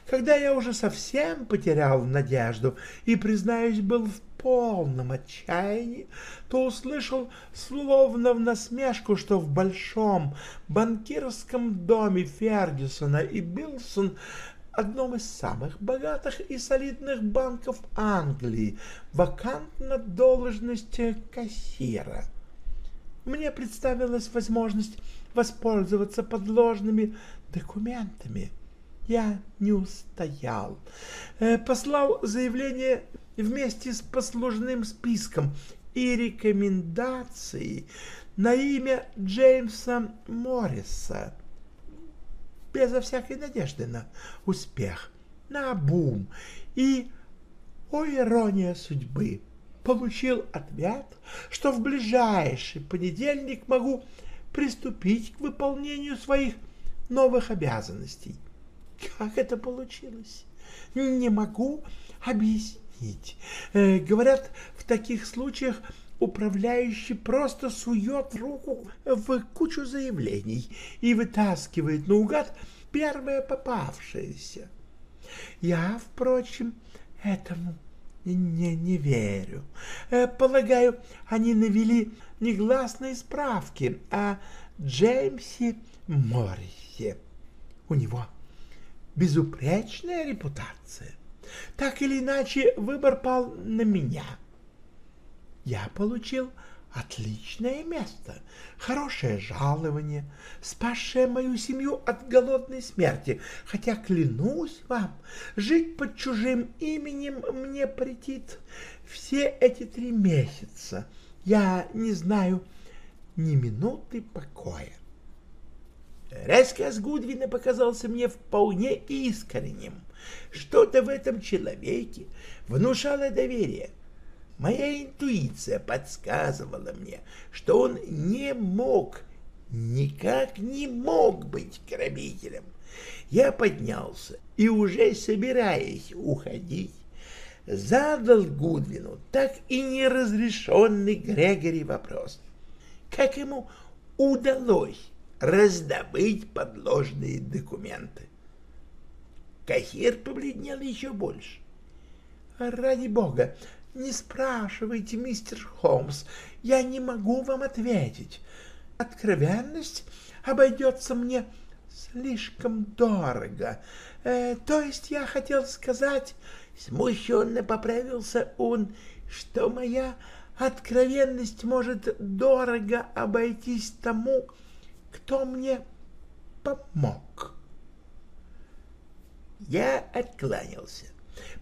Когда я уже совсем потерял надежду и, признаюсь, был в полном отчаянии, то услышал словно в насмешку, что в большом банкирском доме Фергюсона и Билсон одном из самых богатых и солидных банков Англии, вакантна должность кассира. Мне представилась возможность воспользоваться подложными документами. Я не устоял. Э, послал заявление вместе с послужным списком и рекомендацией на имя Джеймса Морриса безо всякой надежды на успех, на бум, и, о ирония судьбы, получил ответ, что в ближайший понедельник могу приступить к выполнению своих новых обязанностей. Как это получилось? Не могу объяснить. Э, говорят, в таких случаях управляющий просто сует руку в кучу заявлений и вытаскивает наугад первое попавшееся. Я, впрочем, этому Не, не верю. Э, полагаю, они навели негласные справки о Джеймсе Моррисе. У него безупречная репутация. Так или иначе, выбор пал на меня. Я получил отличное место, хорошее жалование, спасшее мою семью от голодной смерти, хотя, клянусь вам, жить под чужим именем мне претит все эти три месяца. Я не знаю ни минуты покоя. Рассказ Гудвина показался мне вполне искренним. Что-то в этом человеке внушало доверие. Моя интуиция подсказывала мне, что он не мог, никак не мог быть грабителем. Я поднялся и, уже собираясь уходить, задал Гудвину так и неразрешенный Грегори вопрос. Как ему удалось раздобыть подложные документы? Кассир побледнел еще больше. «Ради бога, не спрашивайте, мистер Холмс, я не могу вам ответить. Откровенность обойдется мне слишком дорого. Э, то есть я хотел сказать, смущенно поправился он, что моя откровенность может дорого обойтись тому, кто мне помог. Я откланялся.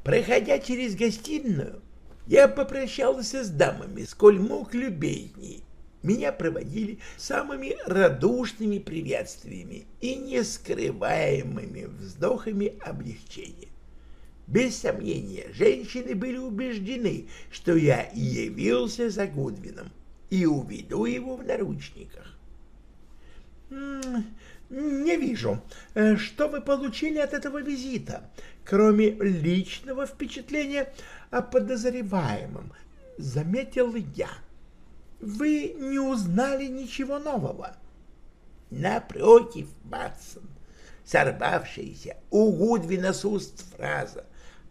Проходя через гостиную, я попрощался с дамами, сколь мог любезней. Меня проводили самыми радушными приветствиями и нескрываемыми вздохами облегчения. Без сомнения, женщины были убеждены, что я явился за Гудвином и уведу его в наручниках. «Не вижу, э, что вы получили от этого визита, кроме личного впечатления о подозреваемом», — заметил я. «Вы не узнали ничего нового?» Напротив, Батсон, сорвавшаяся у Гудвина с уст фраза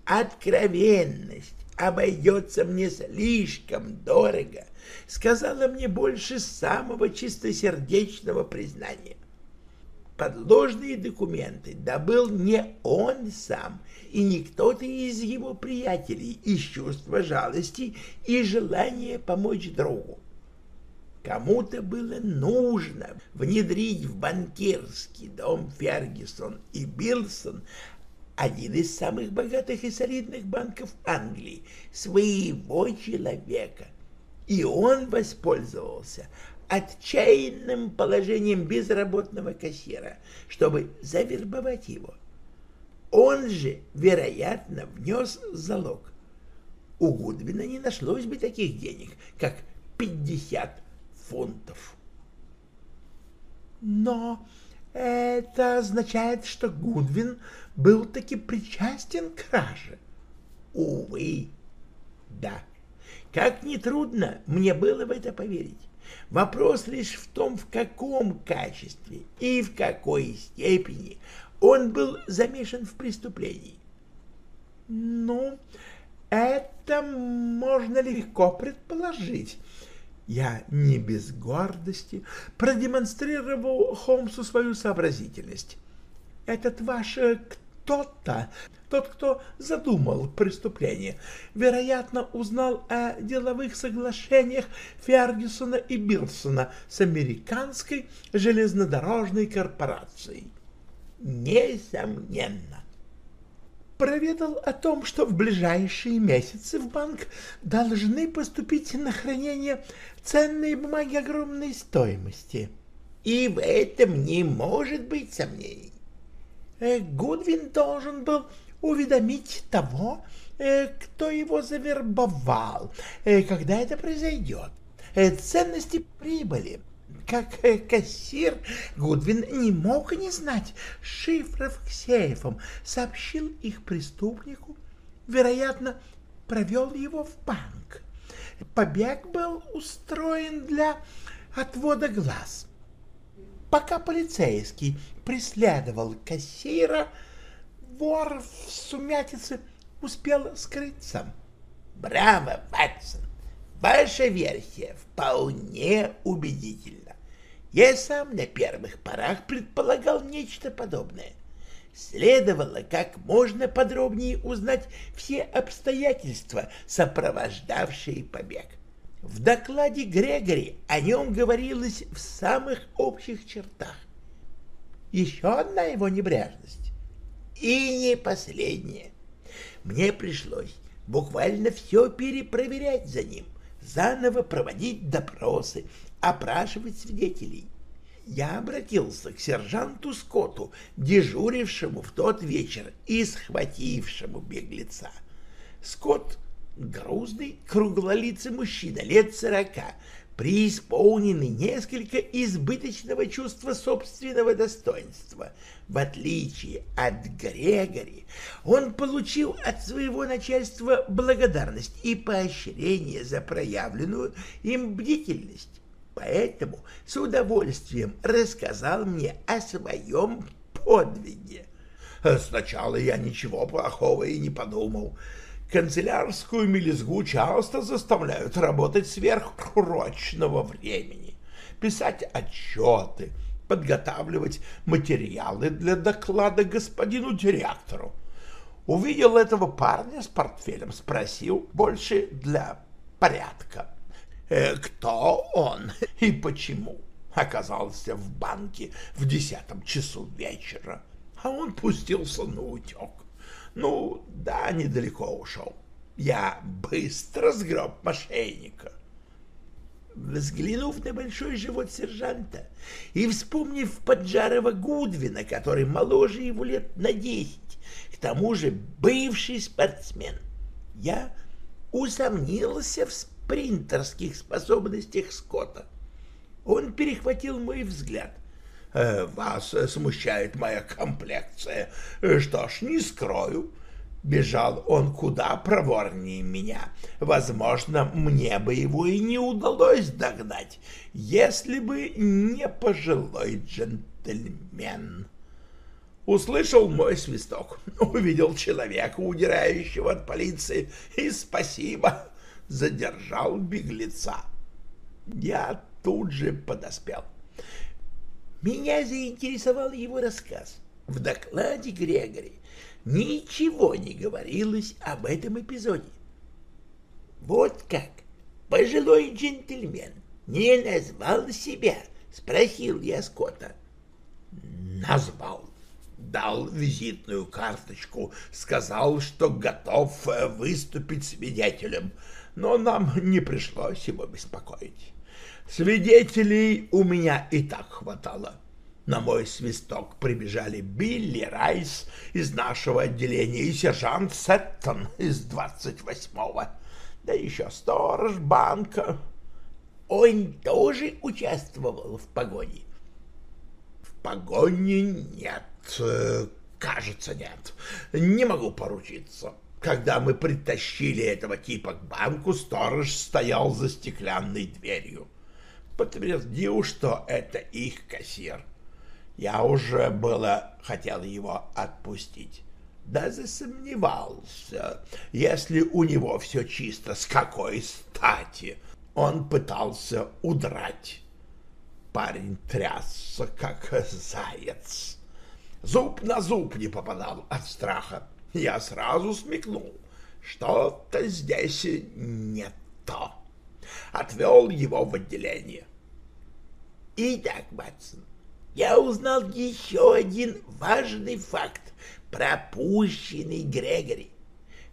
«Откровенность обойдется мне слишком дорого», сказала мне больше самого чистосердечного признания подложные документы добыл не он сам и не кто-то из его приятелей из чувства жалости и желания помочь другу. Кому-то было нужно внедрить в банкирский дом Фергюсон и Билсон один из самых богатых и солидных банков Англии, своего человека. И он воспользовался отчаянным положением безработного кассира, чтобы завербовать его. Он же, вероятно, внес залог. У Гудвина не нашлось бы таких денег, как 50 фунтов. Но это означает, что Гудвин был таки причастен к краже. Увы, да. Как нетрудно мне было в это поверить. Вопрос лишь в том, в каком качестве и в какой степени он был замешан в преступлении. Ну, это можно легко предположить. Я не без гордости продемонстрировал Холмсу свою сообразительность. Этот ваш кто-то тот, кто задумал преступление, вероятно, узнал о деловых соглашениях Фергюсона и Билсона с американской железнодорожной корпорацией. Несомненно. Проведал о том, что в ближайшие месяцы в банк должны поступить на хранение ценные бумаги огромной стоимости. И в этом не может быть сомнений. Э, Гудвин должен был уведомить того, э, кто его завербовал, э, когда это произойдет. Ценности прибыли. Как кассир Гудвин не мог не знать шифров к сейфам, сообщил их преступнику, вероятно, провел его в банк. Побег был устроен для отвода глаз. Пока полицейский преследовал кассира, вор в сумятице успел скрыться. Браво, Ватсон! Ваша версия вполне убедительна. Я сам на первых порах предполагал нечто подобное. Следовало как можно подробнее узнать все обстоятельства, сопровождавшие побег. В докладе Грегори о нем говорилось в самых общих чертах. Еще одна его небрежность. И не последняя. Мне пришлось буквально все перепроверять за ним, заново проводить допросы, опрашивать свидетелей. Я обратился к сержанту Скотту, дежурившему в тот вечер и схватившему беглеца. Скотт грузный, круглолицый мужчина лет сорока, преисполненный несколько избыточного чувства собственного достоинства. В отличие от Грегори, он получил от своего начальства благодарность и поощрение за проявленную им бдительность. Поэтому с удовольствием рассказал мне о своем подвиге. Сначала я ничего плохого и не подумал, канцелярскую мелизгу часто заставляют работать сверхурочного времени, писать отчеты, подготавливать материалы для доклада господину директору. Увидел этого парня с портфелем, спросил больше для порядка. Э, кто он и почему оказался в банке в десятом часу вечера, а он пустился на утек. Ну, да, недалеко ушел. Я быстро сгреб мошенника. Взглянув на большой живот сержанта и вспомнив поджарого Гудвина, который моложе его лет на десять, к тому же бывший спортсмен, я усомнился в спринтерских способностях Скотта. Он перехватил мой взгляд. Э, вас смущает моя комплекция. Что ж, не скрою. Бежал он куда проворнее меня. Возможно, мне бы его и не удалось догнать, если бы не пожилой джентльмен. Услышал мой свисток, увидел человека, удирающего от полиции, и спасибо, задержал беглеца. Я тут же подоспел. Меня заинтересовал его рассказ. В докладе Грегори ничего не говорилось об этом эпизоде. Вот как пожилой джентльмен не назвал себя, спросил я Скотта. Назвал. Дал визитную карточку, сказал, что готов выступить свидетелем, но нам не пришлось его беспокоить. Свидетелей у меня и так хватало. На мой свисток прибежали Билли Райс из нашего отделения и сержант Сеттон из 28-го, да еще сторож банка. Он тоже участвовал в погоне? В погоне нет, кажется, нет. Не могу поручиться. Когда мы притащили этого типа к банку, сторож стоял за стеклянной дверью подтвердил, что это их кассир. Я уже было хотел его отпустить. Да засомневался, если у него все чисто, с какой стати он пытался удрать. Парень трясся, как заяц. Зуб на зуб не попадал от страха. Я сразу смекнул, что-то здесь не то. Отвел его в отделение. Итак, Батсон, я узнал еще один важный факт, пропущенный Грегори.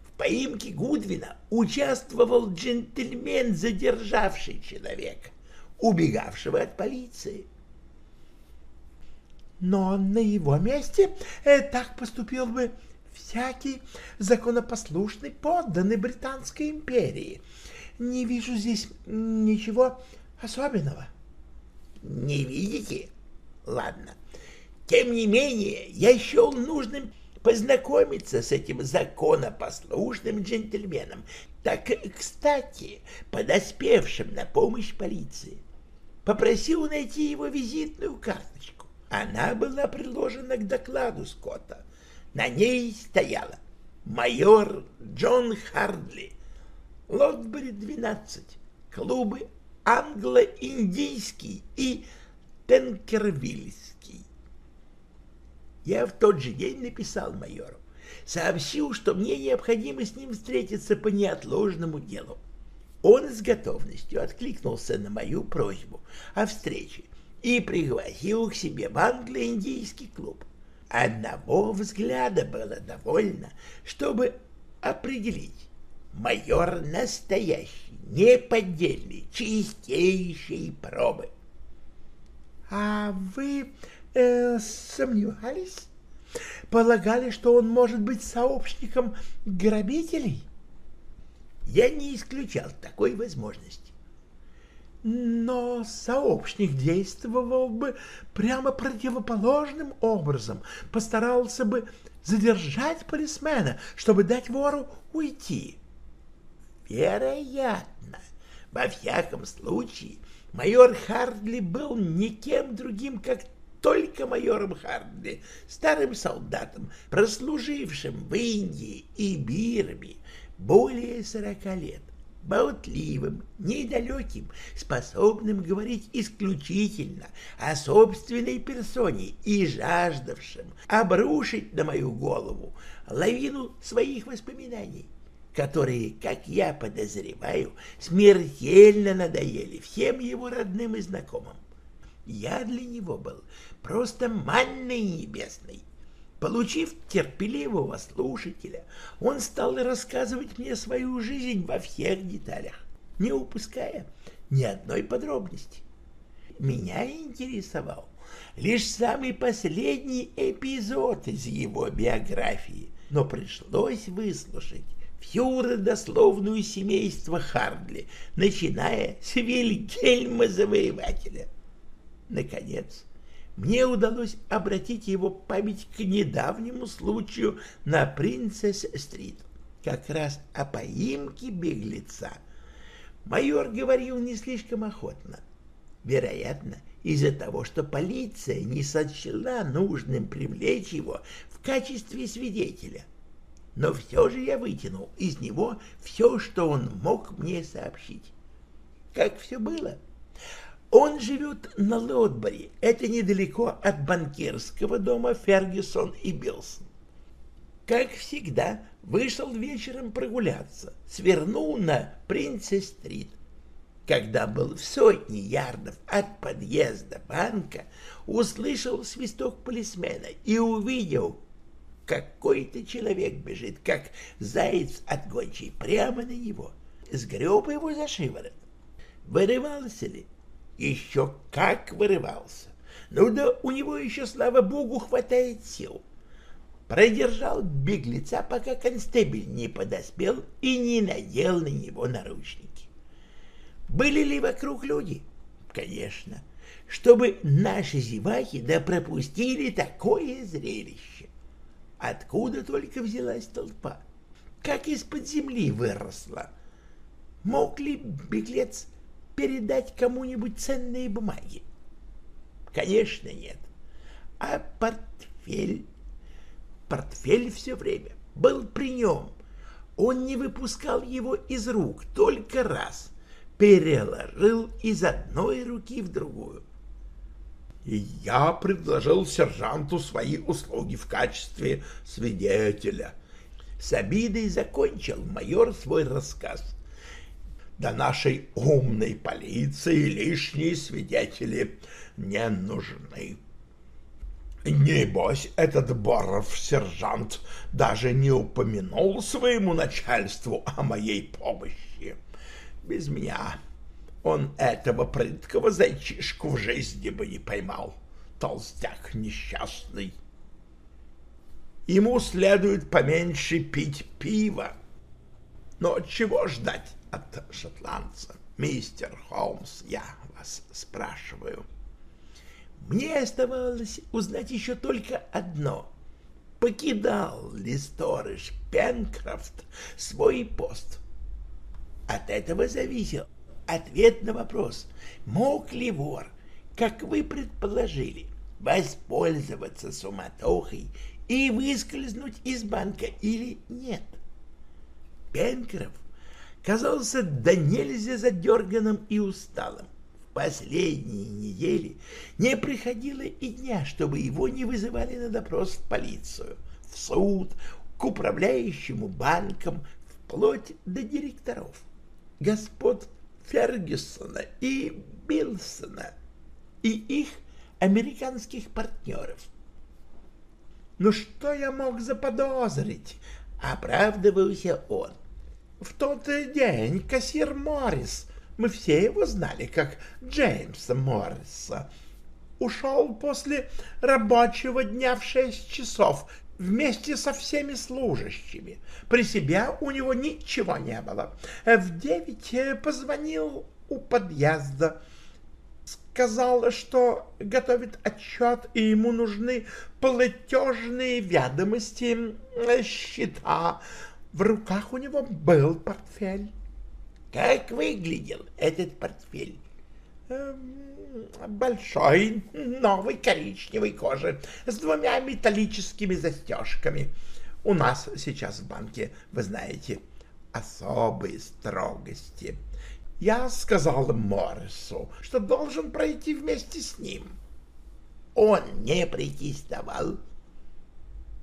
В поимке Гудвина участвовал джентльмен, задержавший человека, убегавшего от полиции. Но на его месте э, так поступил бы всякий законопослушный подданный Британской империи. Не вижу здесь ничего особенного. — не видите? Ладно. Тем не менее, я счел нужным познакомиться с этим законопослушным джентльменом, так, кстати, подоспевшим на помощь полиции. Попросил найти его визитную карточку. Она была приложена к докладу Скотта. На ней стояла майор Джон Хардли, Лотбери-12, клубы англо-индийский и Тенкервильский. Я в тот же день написал майору, сообщил, что мне необходимо с ним встретиться по неотложному делу. Он с готовностью откликнулся на мою просьбу о встрече и пригласил к себе в англо-индийский клуб. Одного взгляда было довольно, чтобы определить. Майор настоящий, неподдельный, чистейшей пробы. — А вы э, сомневались? Полагали, что он может быть сообщником грабителей? Я не исключал такой возможности. Но сообщник действовал бы прямо противоположным образом, постарался бы задержать полисмена, чтобы дать вору уйти. Вероятно. Во всяком случае, майор Хардли был никем другим, как только майором Хардли, старым солдатом, прослужившим в Индии и Бирме более сорока лет, болтливым, недалеким, способным говорить исключительно о собственной персоне и жаждавшим обрушить на мою голову лавину своих воспоминаний которые, как я подозреваю, смертельно надоели всем его родным и знакомым. Я для него был просто манной небесной. Получив терпеливого слушателя, он стал рассказывать мне свою жизнь во всех деталях, не упуская ни одной подробности. Меня интересовал лишь самый последний эпизод из его биографии, но пришлось выслушать всю родословную семейство Хардли, начиная с Вильгельма Завоевателя. Наконец, мне удалось обратить его память к недавнему случаю на Принцесс-стрит, как раз о поимке беглеца. Майор говорил не слишком охотно. Вероятно, из-за того, что полиция не сочла нужным привлечь его в качестве свидетеля но все же я вытянул из него все, что он мог мне сообщить. Как все было? Он живет на Лотборе, это недалеко от банкирского дома Фергюсон и Билсон. Как всегда, вышел вечером прогуляться, свернул на Принцесс-стрит. Когда был в сотне ярдов от подъезда банка, услышал свисток полисмена и увидел, какой-то человек бежит, как заяц от гончей, прямо на него. Сгреб его за шиворот. Вырывался ли? Еще как вырывался. Ну да у него еще, слава богу, хватает сил. Продержал беглеца, пока констебель не подоспел и не надел на него наручники. Были ли вокруг люди? Конечно. Чтобы наши зеваки да пропустили такое зрелище. Откуда только взялась толпа? Как из-под земли выросла? Мог ли беглец передать кому-нибудь ценные бумаги? Конечно, нет. А портфель? Портфель все время был при нем. Он не выпускал его из рук, только раз переложил из одной руки в другую и я предложил сержанту свои услуги в качестве свидетеля. С обидой закончил майор свой рассказ. До нашей умной полиции лишние свидетели не нужны. Небось, этот Боров-сержант даже не упомянул своему начальству о моей помощи. Без меня он этого прыткого зайчишку в жизни бы не поймал, толстяк несчастный. Ему следует поменьше пить пиво. Но чего ждать от шотландца, мистер Холмс, я вас спрашиваю? Мне оставалось узнать еще только одно. Покидал ли сторож Пенкрофт свой пост? От этого зависел ответ на вопрос, мог ли вор, как вы предположили, воспользоваться суматохой и выскользнуть из банка или нет. Пенкроф казался до нельзя задерганным и усталым. В последние недели не приходило и дня, чтобы его не вызывали на допрос в полицию, в суд, к управляющему банком, вплоть до директоров, господ Фергюсона и Билсона и их американских партнеров. Ну что я мог заподозрить? Оправдывался он. В тот день кассир Моррис, мы все его знали как Джеймса Морриса, ушел после рабочего дня в шесть часов вместе со всеми служащими. При себе у него ничего не было. В девять позвонил у подъезда сказал, что готовит отчет, и ему нужны платежные ведомости, счета. В руках у него был портфель. Как выглядел этот портфель? Большой, новой коричневой кожи, с двумя металлическими застежками. У нас сейчас в банке, вы знаете, особые строгости. Я сказал Моррису, что должен пройти вместе с ним. Он не протестовал.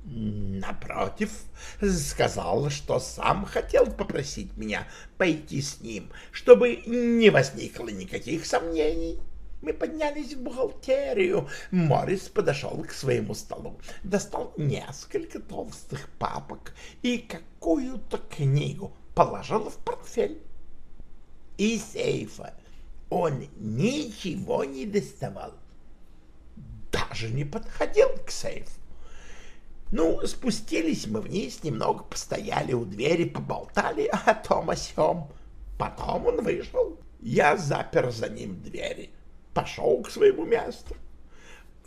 Напротив, сказал, что сам хотел попросить меня пойти с ним, чтобы не возникло никаких сомнений. Мы поднялись в бухгалтерию. Моррис подошел к своему столу, достал несколько толстых папок и какую-то книгу положил в портфель из сейфа он ничего не доставал. Даже не подходил к сейфу. Ну, спустились мы вниз, немного постояли у двери, поболтали о том о сём. Потом он вышел. Я запер за ним двери, пошел к своему месту.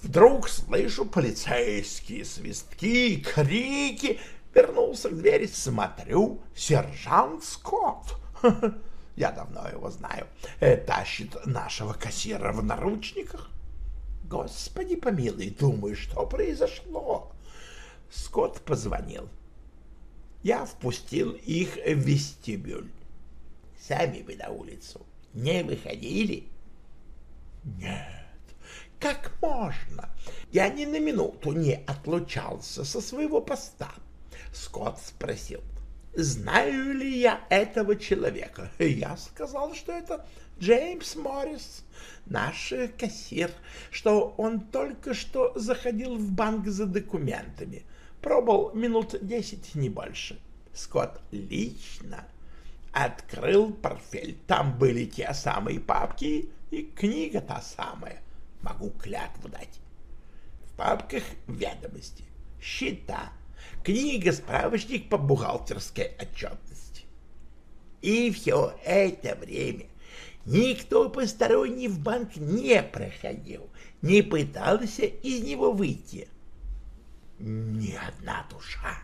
Вдруг слышу полицейские свистки, крики. Вернулся к двери, смотрю, сержант Скотт. (laughs) я давно его знаю, э, тащит нашего кассира в наручниках. Господи помилуй, думаю, что произошло. Скотт позвонил. Я впустил их в вестибюль. Сами вы на улицу не выходили? Нет, как можно? Я ни на минуту не отлучался со своего поста. Скотт спросил, знаю ли я этого человека. Я сказал, что это Джеймс Моррис, наш кассир, что он только что заходил в банк за документами. Пробыл минут десять, не больше. Скотт лично открыл портфель. Там были те самые папки и книга та самая. Могу клятву дать. В папках ведомости, счета, книга-справочник по бухгалтерской отчетности. И все это время никто посторонний в банк не проходил, не пытался из него выйти. Ни одна душа.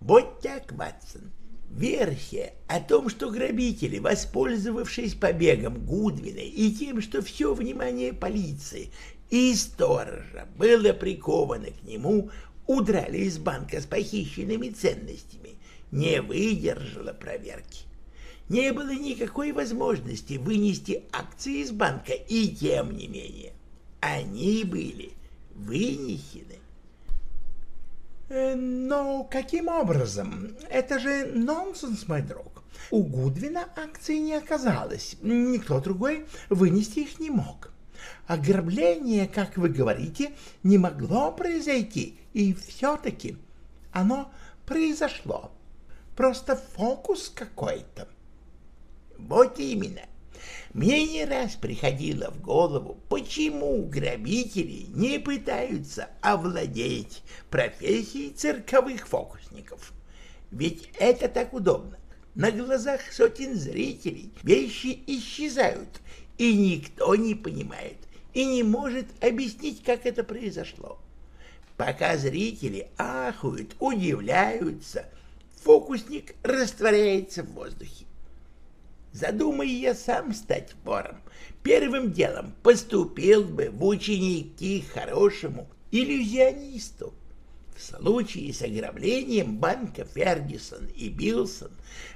Вот так, Ватсон, версия о том, что грабители, воспользовавшись побегом Гудвина и тем, что все внимание полиции и сторожа было приковано к нему, удрали из банка с похищенными ценностями, не выдержала проверки. Не было никакой возможности вынести акции из банка, и тем не менее они были вынесены. Э, но каким образом? Это же нонсенс, мой друг. У Гудвина акций не оказалось, никто другой вынести их не мог. Ограбление, как вы говорите, не могло произойти, и все-таки оно произошло. Просто фокус какой-то. Вот именно. Мне не раз приходило в голову, почему грабители не пытаются овладеть профессией цирковых фокусников. Ведь это так удобно. На глазах сотен зрителей вещи исчезают, и никто не понимает и не может объяснить, как это произошло. Пока зрители ахуют, удивляются, фокусник растворяется в воздухе. Задумай я сам стать вором, первым делом поступил бы в ученики хорошему иллюзионисту. В случае с ограблением банка Фергюсон и Билсон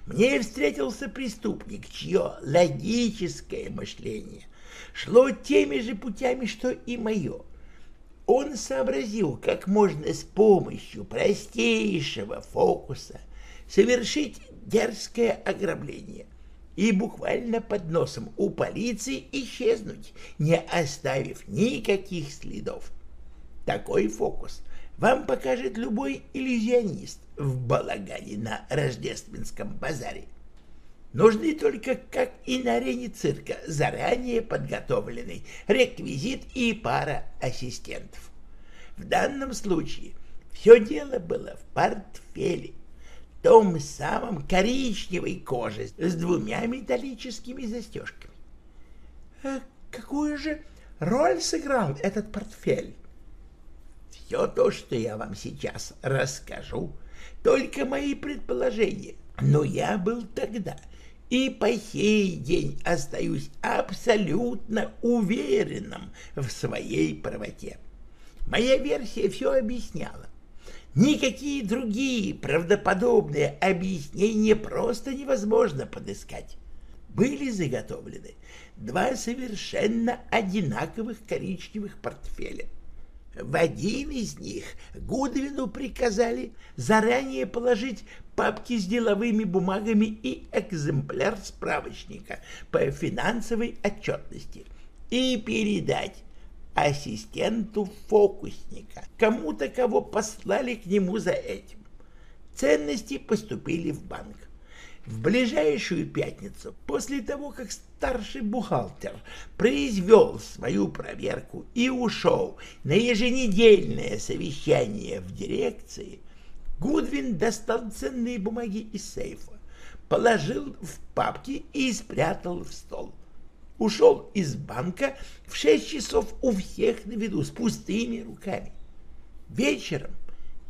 мне встретился преступник, чье логическое мышление шло теми же путями, что и мое. Он сообразил, как можно с помощью простейшего фокуса совершить дерзкое ограбление и буквально под носом у полиции исчезнуть, не оставив никаких следов. Такой фокус вам покажет любой иллюзионист в балагане на рождественском базаре. Нужны только, как и на арене цирка, заранее подготовленный реквизит и пара ассистентов. В данном случае все дело было в портфеле, том самом коричневой коже с двумя металлическими застежками. А какую же роль сыграл этот портфель? Все то, что я вам сейчас расскажу, только мои предположения. Но я был тогда и по сей день остаюсь абсолютно уверенным в своей правоте. Моя версия все объясняла. Никакие другие правдоподобные объяснения просто невозможно подыскать. Были заготовлены два совершенно одинаковых коричневых портфеля. В один из них Гудвину приказали заранее положить папки с деловыми бумагами и экземпляр справочника по финансовой отчетности и передать ассистенту фокусника, кому-то, кого послали к нему за этим. Ценности поступили в банк. В ближайшую пятницу, после того, как старший бухгалтер произвел свою проверку и ушел на еженедельное совещание в дирекции, Гудвин достал ценные бумаги из сейфа, положил в папки и спрятал в стол ушел из банка в шесть часов у всех на виду с пустыми руками. Вечером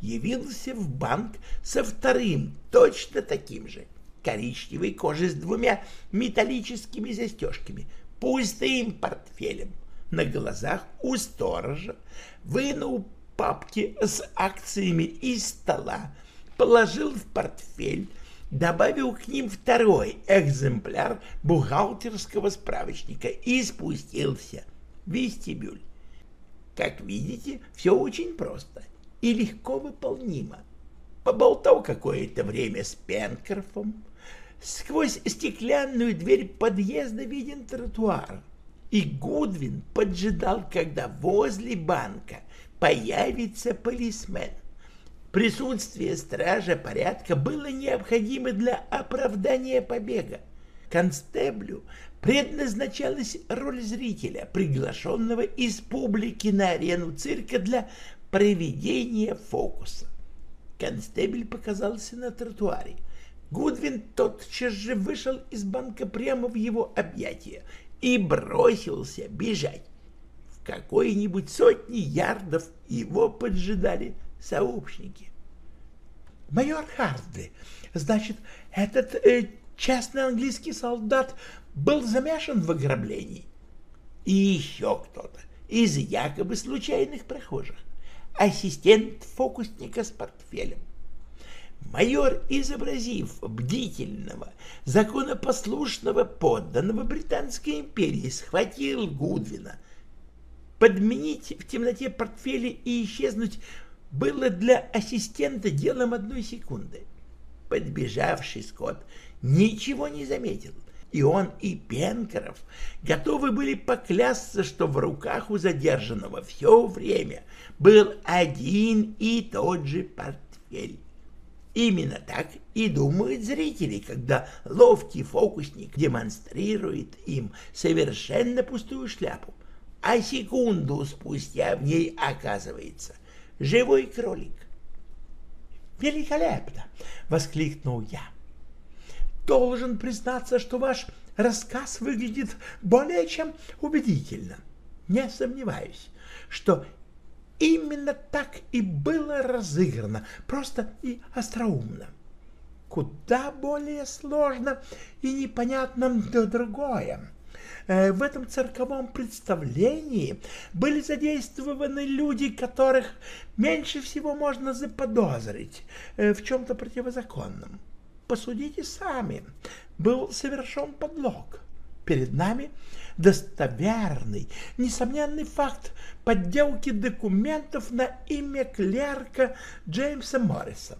явился в банк со вторым, точно таким же, коричневой кожи с двумя металлическими застежками, пустым портфелем. На глазах у сторожа вынул папки с акциями из стола, положил в портфель, добавил к ним второй экземпляр бухгалтерского справочника и спустился в вестибюль. Как видите, все очень просто и легко выполнимо. Поболтал какое-то время с Пенкрофом. Сквозь стеклянную дверь подъезда виден тротуар. И Гудвин поджидал, когда возле банка появится полисмен. Присутствие стража порядка было необходимо для оправдания побега. Констеблю предназначалась роль зрителя, приглашенного из публики на арену цирка для проведения фокуса. Констебль показался на тротуаре. Гудвин тотчас же вышел из банка прямо в его объятия и бросился бежать. В какой-нибудь сотни ярдов его поджидали сообщники. Майор Хардли, значит, этот э, частный английский солдат был замешан в ограблении? И еще кто-то из якобы случайных прохожих. Ассистент фокусника с портфелем. Майор, изобразив бдительного, законопослушного подданного Британской империи, схватил Гудвина. Подменить в темноте портфели и исчезнуть было для ассистента делом одной секунды. Подбежавший Скотт ничего не заметил, и он, и Пенкеров готовы были поклясться, что в руках у задержанного все время был один и тот же портфель. Именно так и думают зрители, когда ловкий фокусник демонстрирует им совершенно пустую шляпу, а секунду спустя в ней оказывается живой кролик. «Великолепно!» — воскликнул я. «Должен признаться, что ваш рассказ выглядит более чем убедительно. Не сомневаюсь, что именно так и было разыграно, просто и остроумно. Куда более сложно и непонятно другое. Э, в этом цирковом представлении были задействованы люди, которых меньше всего можно заподозрить э, в чем-то противозаконном. Посудите сами, был совершен подлог. Перед нами достоверный, несомненный факт подделки документов на имя клерка Джеймса Морриса.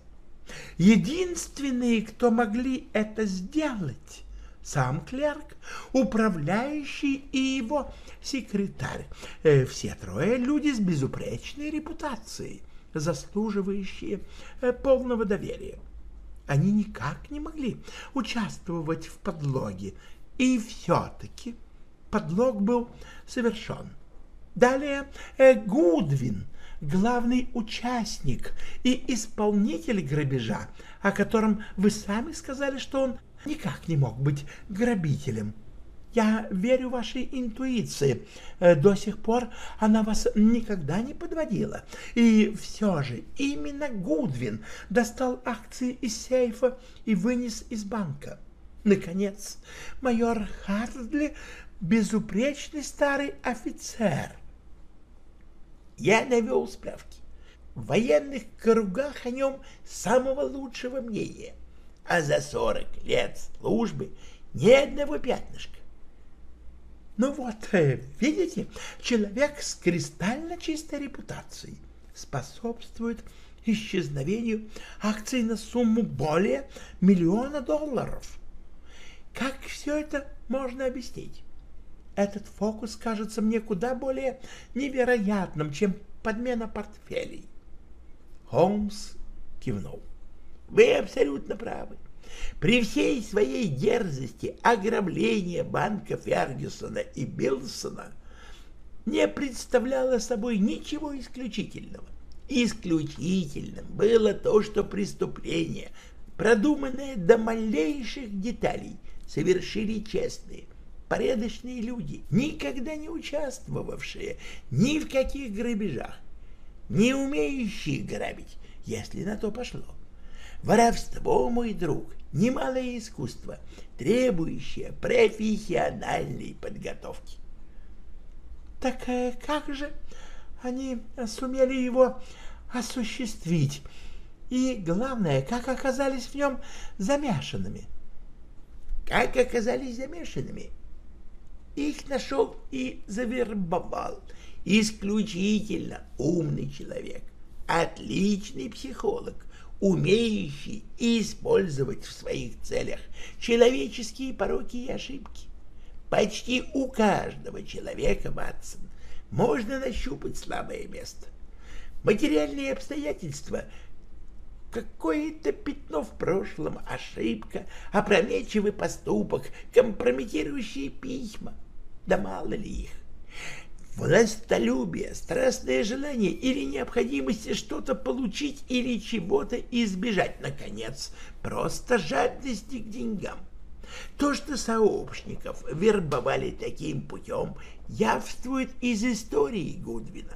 Единственные, кто могли это сделать, сам клерк, управляющий и его секретарь. Э, все трое люди с безупречной репутацией, заслуживающие э, полного доверия. Они никак не могли участвовать в подлоге, и все-таки подлог был совершен. Далее э, Гудвин, главный участник и исполнитель грабежа, о котором вы сами сказали, что он никак не мог быть грабителем. Я верю вашей интуиции. Э, до сих пор она вас никогда не подводила. И все же именно Гудвин достал акции из сейфа и вынес из банка. Наконец, майор Хардли — безупречный старый офицер. Я навел справки. В военных кругах о нем самого лучшего мнения, а за сорок лет службы ни одного пятнышка. Ну вот, э, видите, человек с кристально чистой репутацией способствует исчезновению акций на сумму более миллиона долларов. Как все это можно объяснить? Этот фокус кажется мне куда более невероятным, чем подмена портфелей. Холмс кивнул. Вы абсолютно правы. При всей своей дерзости ограбление банка Фергюсона и Билсона не представляло собой ничего исключительного. Исключительным было то, что преступление, продуманное до малейших деталей, совершили честные, порядочные люди, никогда не участвовавшие ни в каких грабежах, не умеющие грабить, если на то пошло. Воровство, мой друг, немалое искусство, требующее профессиональной подготовки. Так э, как же они сумели его осуществить? И главное, как оказались в нем замешанными? Как оказались замешанными? Их нашел и завербовал исключительно умный человек, отличный психолог, умеющий использовать в своих целях человеческие пороки и ошибки. Почти у каждого человека, Ватсон, можно нащупать слабое место. Материальные обстоятельства, какое-то пятно в прошлом, ошибка, опрометчивый поступок, компрометирующие письма. Да мало ли их. Властолюбие, страстное желание или необходимость что-то получить или чего-то избежать, наконец, просто жадности к деньгам. То, что сообщников вербовали таким путем, явствует из истории Гудвина.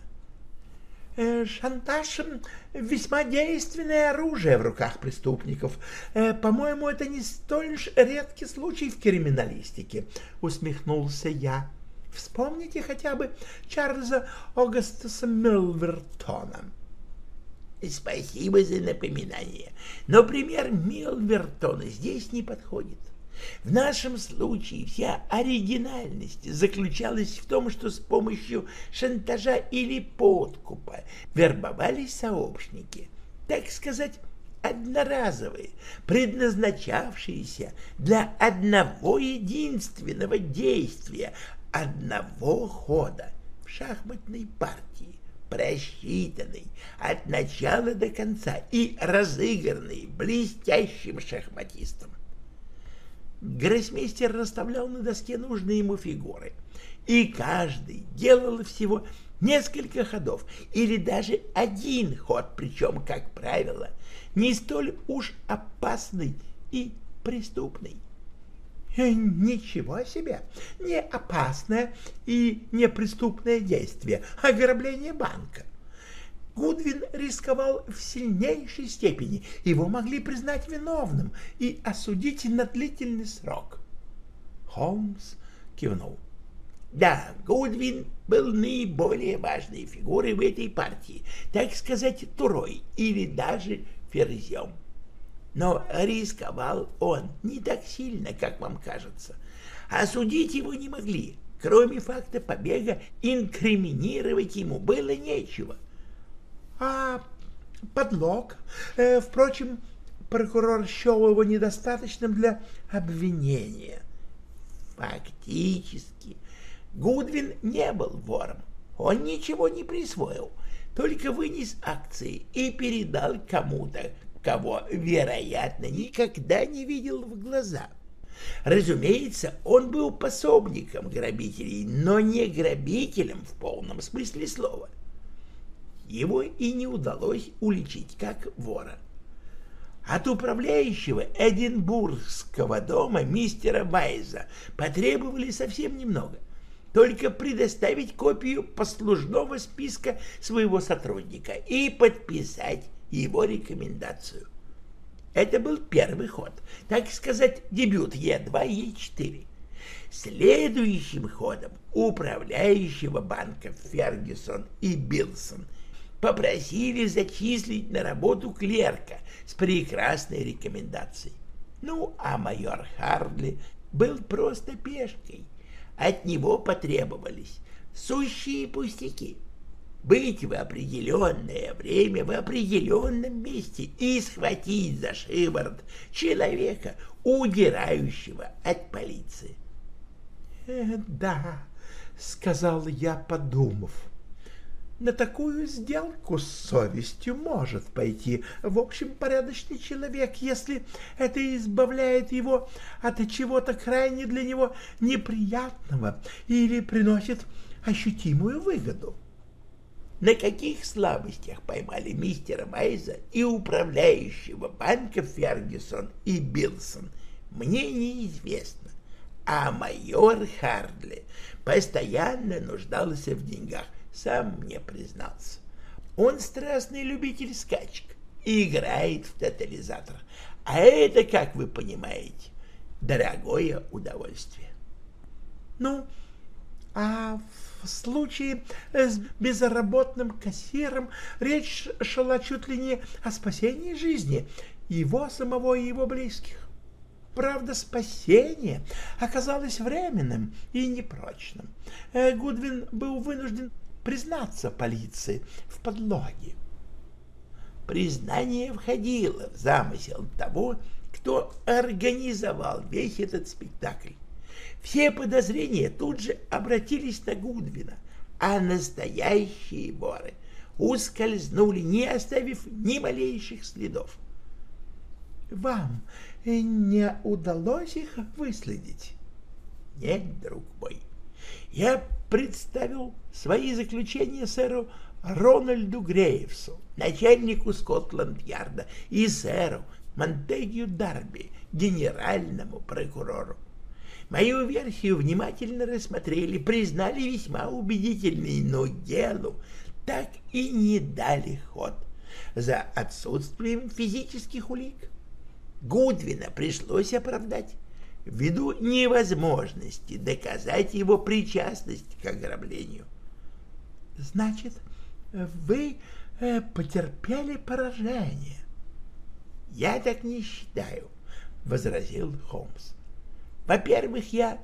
Э, шантаж — весьма действенное оружие в руках преступников. Э, по-моему, это не столь уж редкий случай в криминалистике, — усмехнулся я. Вспомните хотя бы Чарльза Огастаса Милвертона. Спасибо за напоминание, но пример Милвертона здесь не подходит. В нашем случае вся оригинальность заключалась в том, что с помощью шантажа или подкупа вербовались сообщники, так сказать, одноразовые, предназначавшиеся для одного единственного действия, одного хода в шахматной партии, просчитанной от начала до конца и разыгранной блестящим шахматистом. Гроссмейстер расставлял на доске нужные ему фигуры, и каждый делал всего несколько ходов или даже один ход, причем, как правило, не столь уж опасный и преступный. Ничего себе! Не опасное и неприступное действие — ограбление банка. Гудвин рисковал в сильнейшей степени, его могли признать виновным и осудить на длительный срок. Холмс кивнул. Да, Гудвин был наиболее важной фигурой в этой партии, так сказать, турой или даже ферзем. Но рисковал он не так сильно, как вам кажется. Осудить его не могли. Кроме факта побега, инкриминировать ему было нечего. А подлог? Э, впрочем, прокурор счел его недостаточным для обвинения. Фактически, Гудвин не был вором. Он ничего не присвоил, только вынес акции и передал кому-то, кого, вероятно, никогда не видел в глаза. Разумеется, он был пособником грабителей, но не грабителем в полном смысле слова. Его и не удалось уличить как вора. От управляющего Эдинбургского дома мистера Байза потребовали совсем немного только предоставить копию послужного списка своего сотрудника и подписать его рекомендацию. Это был первый ход, так сказать, дебют Е2 и Е4. Следующим ходом управляющего банка Фергюсон и Билсон попросили зачислить на работу клерка с прекрасной рекомендацией. Ну, а майор Хардли был просто пешкой — от него потребовались сущие пустяки. Быть в определенное время в определенном месте и схватить за шиворот человека, удирающего от полиции. «Э, «Да», — сказал я, подумав, на такую сделку с совестью может пойти, в общем, порядочный человек, если это избавляет его от чего-то крайне для него неприятного или приносит ощутимую выгоду. На каких слабостях поймали мистера Майза и управляющего банка Фергюсон и Билсон, мне неизвестно. А майор Хардли постоянно нуждался в деньгах, сам мне признался. Он страстный любитель скачек и играет в тотализатор. А это, как вы понимаете, дорогое удовольствие. Ну, а в случае с безработным кассиром речь шла чуть ли не о спасении жизни его самого и его близких. Правда, спасение оказалось временным и непрочным. Э, Гудвин был вынужден признаться полиции в подлоге. Признание входило в замысел того, кто организовал весь этот спектакль. Все подозрения тут же обратились на Гудвина, а настоящие воры ускользнули, не оставив ни малейших следов. «Вам не удалось их выследить?» «Нет, друг мой, я представил свои заключения сэру Рональду Грейвсу, начальнику Скотланд-Ярда, и сэру Монтегю Дарби, генеральному прокурору. Мою версию внимательно рассмотрели, признали весьма убедительной, но делу так и не дали ход за отсутствием физических улик. Гудвина пришлось оправдать ввиду невозможности доказать его причастность к ограблению. — Значит, вы э, потерпели поражение? — Я так не считаю, — возразил Холмс. — Во-первых, я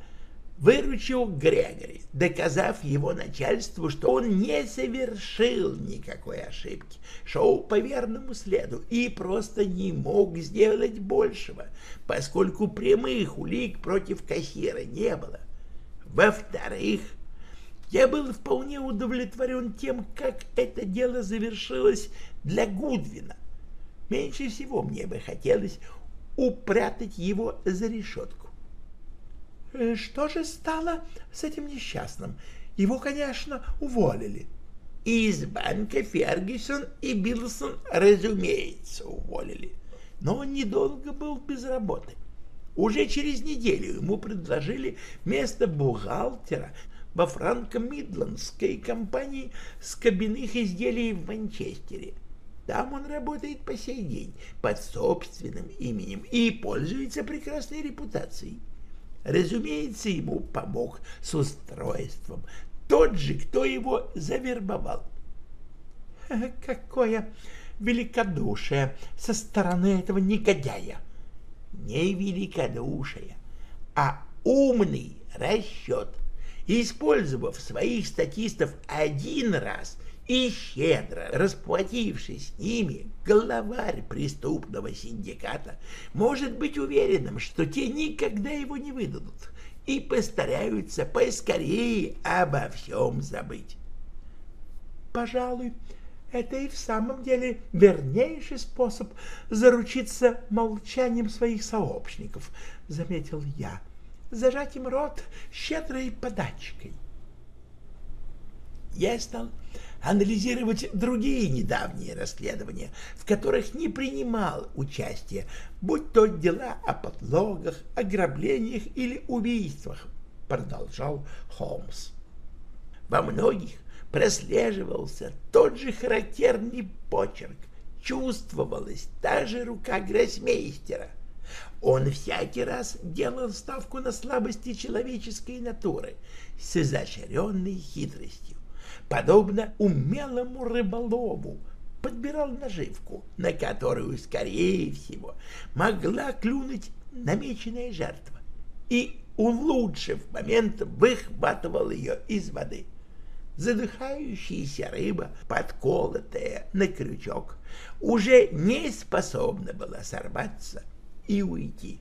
выручил Грегори, доказав его начальству, что он не совершил никакой ошибки, шел по верному следу и просто не мог сделать большего, поскольку прямых улик против кассира не было. Во-вторых, я был вполне удовлетворен тем, как это дело завершилось для Гудвина. Меньше всего мне бы хотелось упрятать его за решетку. Э, что же стало с этим несчастным? Его, конечно, уволили. Из банка Фергюсон и Билсон, разумеется, уволили. Но он недолго был без работы. Уже через неделю ему предложили место бухгалтера во франко-мидландской компании скобяных изделий в Манчестере. Там он работает по сей день под собственным именем и пользуется прекрасной репутацией. Разумеется, ему помог с устройством тот же, кто его завербовал. Какое великодушие со стороны этого негодяя! Не великодушие, а умный расчет. Использовав своих статистов один раз и щедро расплатившись с ними, главарь преступного синдиката может быть уверенным, что те никогда его не выдадут и постараются поскорее обо всем забыть. Пожалуй, это и в самом деле вернейший способ заручиться молчанием своих сообщников, — заметил я, — зажать им рот щедрой подачкой. Я стал анализировать другие недавние расследования, в которых не принимал участия, будь то дела о подлогах, ограблениях или убийствах, продолжал Холмс. Во многих прослеживался тот же характерный почерк, чувствовалась та же рука гроссмейстера. Он всякий раз делал ставку на слабости человеческой натуры с изощренной хитростью, подобно умелому рыболову, подбирал наживку, на которую, скорее всего, могла клюнуть намеченная жертва, и, улучшив момент, выхватывал ее из воды задыхающаяся рыба, подколотая на крючок, уже не способна была сорваться и уйти.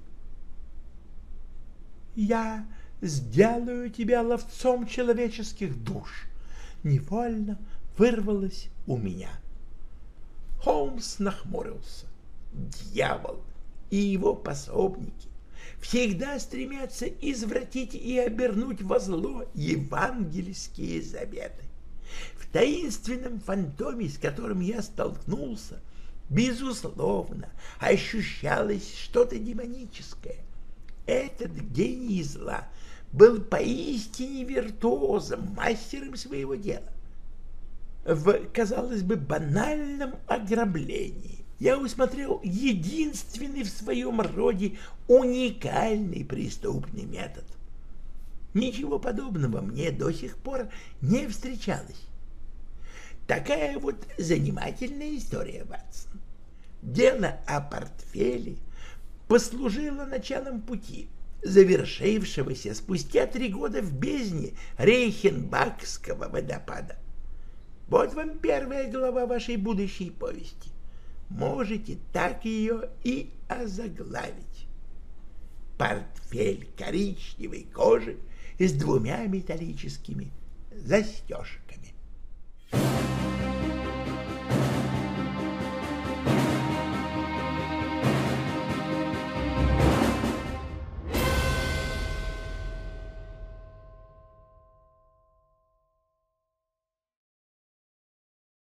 «Я сделаю тебя ловцом человеческих душ», невольно вырвалось у меня. Холмс нахмурился. Дьявол и его пособники всегда стремятся извратить и обернуть во зло евангельские заветы. В таинственном фантоме, с которым я столкнулся, безусловно, ощущалось что-то демоническое. Этот гений зла был поистине виртуозом, мастером своего дела. В, казалось бы, банальном ограблении я усмотрел единственный в своем роде уникальный преступный метод. Ничего подобного мне до сих пор не встречалось. Такая вот занимательная история, Ватсон. Дело о портфеле послужило началом пути, завершившегося спустя три года в бездне Рейхенбахского водопада. Вот вам первая глава вашей будущей повести можете так ее и озаглавить. Портфель коричневой кожи с двумя металлическими застежками.